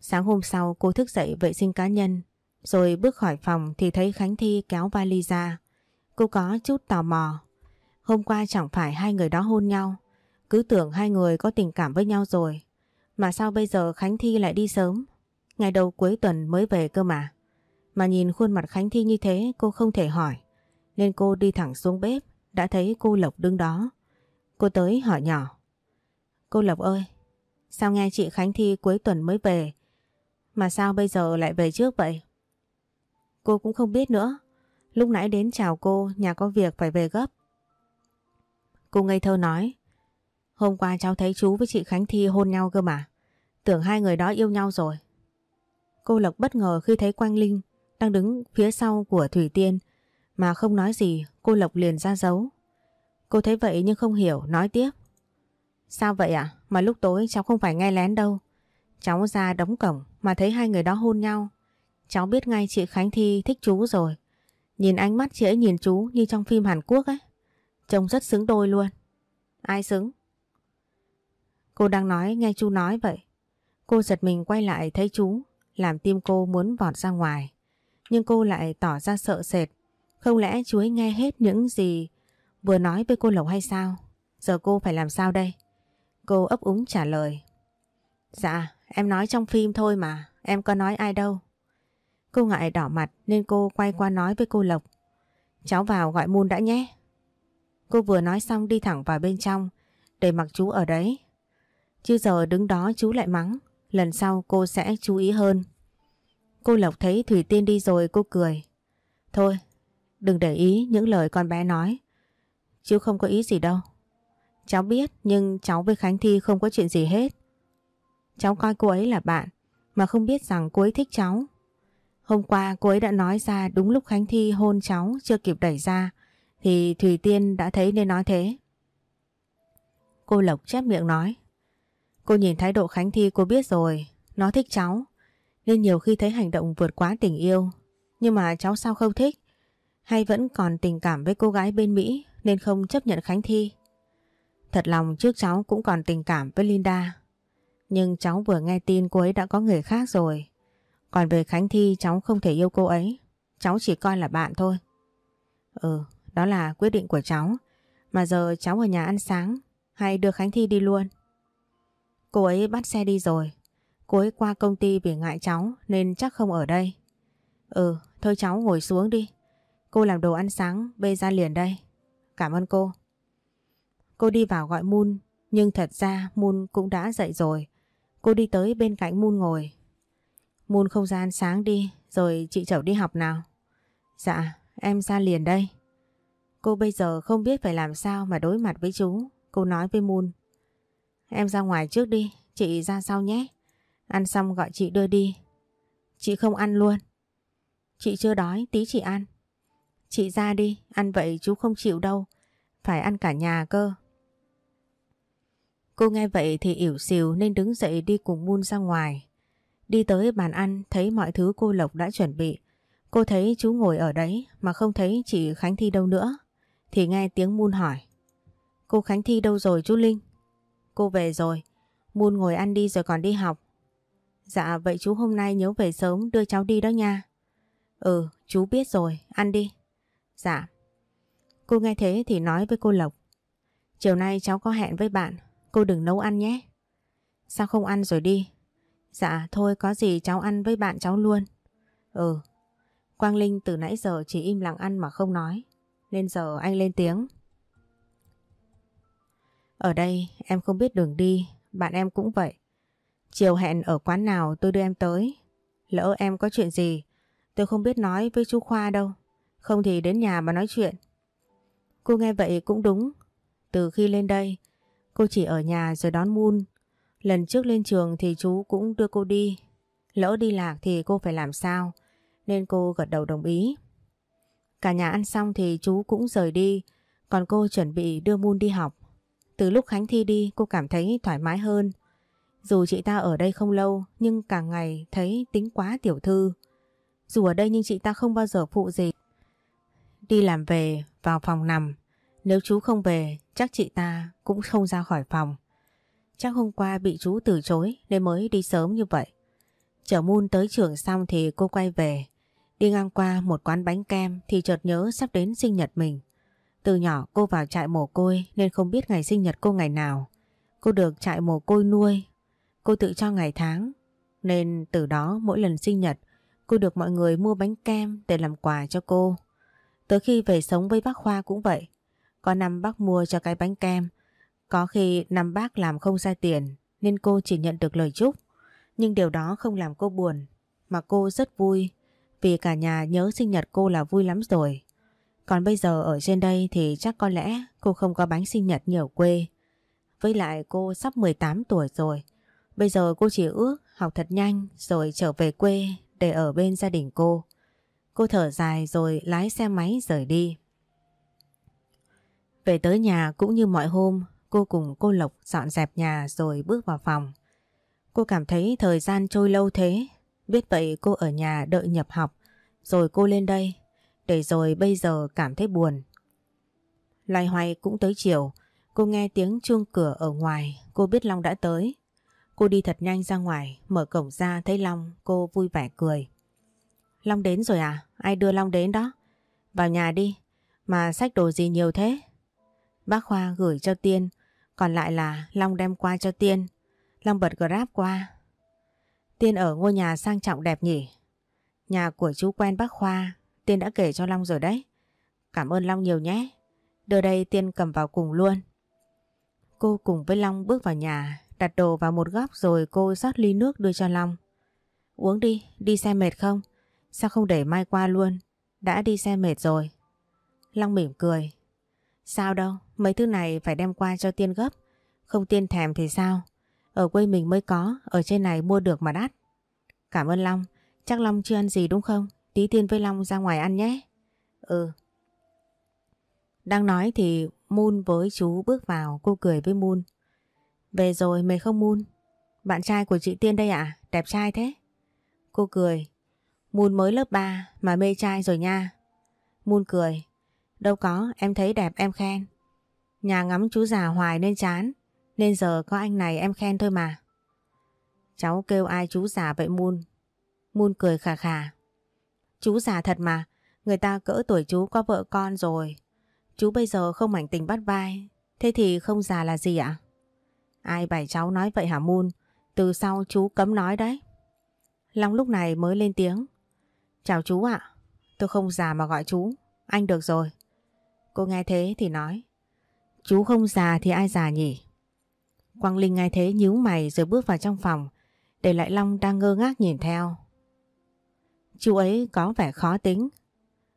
Sáng hôm sau cô thức dậy vệ sinh cá nhân, rồi bước khỏi phòng thì thấy Khánh Thi kéo vali ra. Cô có chút tò mò. Hôm qua chẳng phải hai người đó hôn nhau, cứ tưởng hai người có tình cảm với nhau rồi. Mà sao bây giờ Khánh Thi lại đi sớm? Ngày đầu cuối tuần mới về cơ mà. Mà nhìn khuôn mặt Khánh Thi như thế cô không thể hỏi. Nên cô đi thẳng xuống bếp, đã thấy cô Lộc đứng đó. Cô tới hỏi nhỏ. Cô Lộc ơi, sao nghe chị Khánh Thi cuối tuần mới về? Mà sao bây giờ lại về trước vậy? Cô cũng không biết nữa. Lúc nãy đến chào cô, nhà có việc phải về gấp. Cô ngây thơ nói. Hôm qua cháu thấy chú với chị Khánh Thi hôn nhau cơ mà. Tưởng hai người đó yêu nhau rồi. Cô Lộc bất ngờ khi thấy Quang Linh đang đứng phía sau của Thủy Tiên mà không nói gì cô Lộc liền ra dấu. Cô thấy vậy nhưng không hiểu nói tiếp. Sao vậy ạ? À? Mà lúc tối cháu không phải nghe lén đâu. Cháu ra đóng cổng mà thấy hai người đó hôn nhau. Cháu biết ngay chị Khánh Thi thích chú rồi. Nhìn ánh mắt chị ấy nhìn chú như trong phim Hàn Quốc ấy. Trông rất xứng đôi luôn. Ai xứng? Cô đang nói nghe chú nói vậy. Cô giật mình quay lại thấy chú, làm tim cô muốn vọt ra ngoài. Nhưng cô lại tỏ ra sợ sệt. Không lẽ chú ấy nghe hết những gì vừa nói với cô Lộc hay sao? Giờ cô phải làm sao đây? Cô ấp úng trả lời. Dạ, em nói trong phim thôi mà, em có nói ai đâu. Cô ngại đỏ mặt nên cô quay qua nói với cô Lộc. Cháu vào gọi Moon đã nhé. Cô vừa nói xong đi thẳng vào bên trong để mặc chú ở đấy. Chứ giờ đứng đó chú lại mắng. Lần sau cô sẽ chú ý hơn. Cô Lộc thấy Thủy Tiên đi rồi cô cười. Thôi, đừng để ý những lời con bé nói. Chú không có ý gì đâu. Cháu biết nhưng cháu với Khánh Thi không có chuyện gì hết. Cháu coi cô ấy là bạn mà không biết rằng cô ấy thích cháu. Hôm qua cô ấy đã nói ra đúng lúc Khánh Thi hôn cháu chưa kịp đẩy ra thì Thùy Tiên đã thấy nên nói thế. Cô Lộc chép miệng nói. Cô nhìn thái độ Khánh Thi cô biết rồi, nó thích cháu. Nên nhiều khi thấy hành động vượt quá tình yêu. Nhưng mà cháu sao không thích? Hay vẫn còn tình cảm với cô gái bên Mỹ nên không chấp nhận Khánh Thi? Thật lòng trước cháu cũng còn tình cảm với Linda. Nhưng cháu vừa nghe tin cô ấy đã có người khác rồi. Còn về Khánh Thi cháu không thể yêu cô ấy. Cháu chỉ coi là bạn thôi. Ừ, đó là quyết định của cháu. Mà giờ cháu ở nhà ăn sáng hay đưa Khánh Thi đi luôn? Cô ấy bắt xe đi rồi. Cô ấy qua công ty vì ngại cháu nên chắc không ở đây. Ừ, thôi cháu ngồi xuống đi. Cô làm đồ ăn sáng bê ra liền đây. Cảm ơn cô. Cô đi vào gọi Moon, nhưng thật ra Moon cũng đã dậy rồi. Cô đi tới bên cạnh Moon ngồi. Moon không gian sáng đi, rồi chị chậu đi học nào. Dạ, em ra liền đây. Cô bây giờ không biết phải làm sao mà đối mặt với chú. Cô nói với Moon. Em ra ngoài trước đi, chị ra sau nhé. Ăn xong gọi chị đưa đi. Chị không ăn luôn. Chị chưa đói, tí chị ăn. Chị ra đi, ăn vậy chú không chịu đâu. Phải ăn cả nhà cơ. Cô nghe vậy thì ỉu xìu nên đứng dậy đi cùng Moon ra ngoài. Đi tới bàn ăn, thấy mọi thứ cô Lộc đã chuẩn bị. Cô thấy chú ngồi ở đấy, mà không thấy chị Khánh Thi đâu nữa. Thì nghe tiếng Moon hỏi. Cô Khánh Thi đâu rồi chú Linh? Cô về rồi. Moon ngồi ăn đi rồi còn đi học. Dạ vậy chú hôm nay nhớ về sớm, đưa cháu đi đó nha. Ừ chú biết rồi, ăn đi. Dạ. Cô nghe thế thì nói với cô Lộc. Chiều nay cháu có hẹn với bạn. Cô đừng nấu ăn nhé. Sao không ăn rồi đi? Dạ thôi có gì cháu ăn với bạn cháu luôn. Ừ. Quang Linh từ nãy giờ chỉ im lặng ăn mà không nói. Nên giờ anh lên tiếng. Ở đây em không biết đường đi, bạn em cũng vậy. Chiều hẹn ở quán nào tôi đưa em tới. Lỡ em có chuyện gì, tôi không biết nói với chú Khoa đâu. Không thì đến nhà mà nói chuyện. Cô nghe vậy cũng đúng. Từ khi lên đây, cô chỉ ở nhà rồi đón Moon. Lần trước lên trường thì chú cũng đưa cô đi. Lỡ đi lạc thì cô phải làm sao? Nên cô gật đầu đồng ý. Cả nhà ăn xong thì chú cũng rời đi. Còn cô chuẩn bị đưa Moon đi học. Từ lúc Khánh Thi đi, cô cảm thấy thoải mái hơn. Dù chị ta ở đây không lâu, nhưng càng ngày thấy tính quá tiểu thư. Dù ở đây nhưng chị ta không bao giờ phụ gì. Đi làm về, vào phòng nằm. Nếu chú không về chắc chị ta cũng không ra khỏi phòng. Chắc hôm qua bị chú từ chối nên mới đi sớm như vậy. Chở Moon tới trường xong thì cô quay về. Đi ngang qua một quán bánh kem thì chợt nhớ sắp đến sinh nhật mình. Từ nhỏ cô vào trại mồ côi nên không biết ngày sinh nhật cô ngày nào. Cô được trại mồ côi nuôi. Cô tự cho ngày tháng. Nên từ đó mỗi lần sinh nhật, cô được mọi người mua bánh kem để làm quà cho cô. Tới khi về sống với bác Khoa cũng vậy. Có năm bác mua cho cái bánh kem. Có khi năm bác làm không ra tiền, nên cô chỉ nhận được lời chúc. Nhưng điều đó không làm cô buồn, mà cô rất vui, vì cả nhà nhớ sinh nhật cô là vui lắm rồi. Còn bây giờ ở trên đây thì chắc có lẽ cô không có bánh sinh nhật nhiều quê. Với lại cô sắp 18 tuổi rồi. Bây giờ cô chỉ ước học thật nhanh rồi trở về quê để ở bên gia đình cô. Cô thở dài rồi lái xe máy rời đi. Về tới nhà cũng như mọi hôm, cô cùng cô Lộc dọn dẹp nhà rồi bước vào phòng. Cô cảm thấy thời gian trôi lâu thế, biết vậy cô ở nhà đợi nhập học, rồi cô lên đây để rồi bây giờ cảm thấy buồn. Loay hoay cũng tới chiều, cô nghe tiếng chuông cửa ở ngoài, cô biết Long đã tới. Cô đi thật nhanh ra ngoài, mở cổng ra thấy Long, cô vui vẻ cười. Long đến rồi à? Ai đưa Long đến đó? Vào nhà đi, mà sách đồ gì nhiều thế? Bác Khoa gửi cho Tiên, còn lại là Long đem qua cho Tiên. Long bật Grab qua. Tiên ở ngôi nhà sang trọng đẹp nhỉ? Nhà của chú quen bác Khoa Tiên đã kể cho Long rồi đấy. Cảm ơn Long nhiều nhé. Đưa đây Tiên cầm vào cùng luôn. Cô cùng với Long bước vào nhà, đặt đồ vào một góc rồi cô rót ly nước đưa cho Long. Uống đi, đi xe mệt không? Sao không để mai qua luôn? Đã đi xe mệt rồi. Long mỉm cười. Sao đâu, mấy thứ này phải đem qua cho Tiên gấp. Không Tiên thèm thì sao? Ở quê mình mới có, ở trên này mua được mà đắt. Cảm ơn Long, chắc Long chưa ăn gì đúng không? Tí Tiên với Long ra ngoài ăn nhé. Ừ. Đang nói thì Moon với chú bước vào cô cười với Moon. Về rồi mày không Moon? Bạn trai của chị Tiên đây ạ? Đẹp trai thế? Cô cười. Moon mới lớp 3 mà mê trai rồi nha. Moon cười. Đâu có em thấy đẹp em khen. Nhà ngắm chú già hoài nên chán. Nên giờ có anh này em khen thôi mà. Cháu kêu ai chú già vậy Moon? Moon cười khà khà. Chú già thật mà, người ta cỡ tuổi chú có vợ con rồi. Chú bây giờ không mảnh tình bắt vai, thế thì không già là gì ạ? Ai bảy cháu nói vậy hả Moon? Từ sau chú cấm nói đấy. Long lúc này mới lên tiếng. Chào chú ạ, tôi không già mà gọi chú, anh được rồi. Cô nghe thế thì nói. Chú không già thì ai già nhỉ? Quang Linh nghe thế nhíu mày rồi bước vào trong phòng, để lại Long đang ngơ ngác nhìn theo. Chú ấy có vẻ khó tính.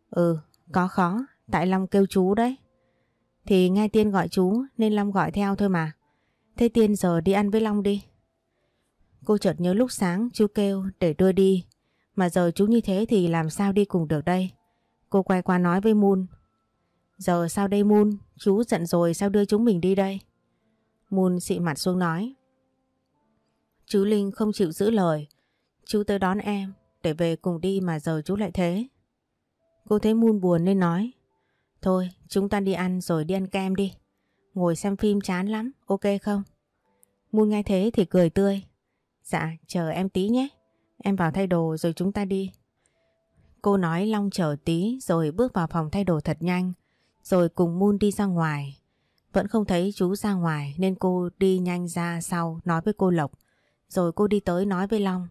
Ừ, Có khó, tại Long kêu chú đấy. Thì nghe Tiên gọi chú nên Long gọi theo thôi mà. Thế Tiên giờ đi ăn với Long đi. Cô chợt nhớ lúc sáng chú kêu để đưa đi. Mà giờ chú như thế thì làm sao đi cùng được đây? Cô quay qua nói với Moon. Giờ sao đây Moon? Chú giận rồi sao đưa chúng mình đi đây? Moon xị mặt xuống nói. Chú Linh không chịu giữ lời. Chú tới đón em để về cùng đi mà giờ chú lại thế. Cô thấy Moon buồn nên nói. Thôi chúng ta đi ăn rồi đi ăn kem đi. Ngồi xem phim chán lắm, ok không? Moon nghe thế thì cười tươi. Dạ, chờ em tí nhé. Em vào thay đồ rồi chúng ta đi. Cô nói Long chờ tí rồi bước vào phòng thay đồ thật nhanh. Rồi cùng Moon đi ra ngoài. Vẫn không thấy chú ra ngoài nên cô đi nhanh ra sau nói với cô Lộc. Rồi cô đi tới nói với Long.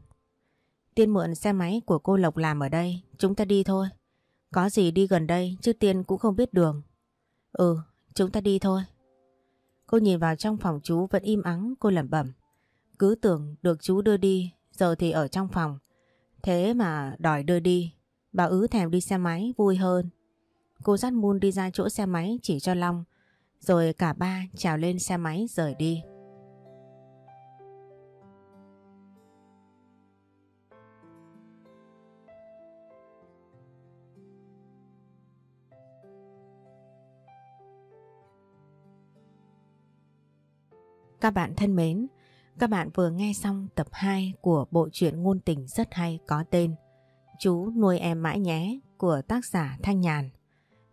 Tiên mượn xe máy của cô Lộc làm ở đây, chúng ta đi thôi. Có gì đi gần đây chứ Tiên cũng không biết đường. Ừ, chúng ta đi thôi. Cô nhìn vào trong phòng chú vẫn im ắng, cô lẩm bẩm. Cứ tưởng được chú đưa đi, giờ thì ở trong phòng. Thế mà đòi đưa đi, bà ứ thèm đi xe máy vui hơn. Cô dắt Moon đi ra chỗ xe máy chỉ cho Long, rồi cả ba trèo lên xe máy rời đi. Các bạn thân mến, các bạn vừa nghe xong tập 2 của bộ truyện ngôn tình rất hay có tên Chú nuôi em mãi nhé của tác giả Thanh Nhàn.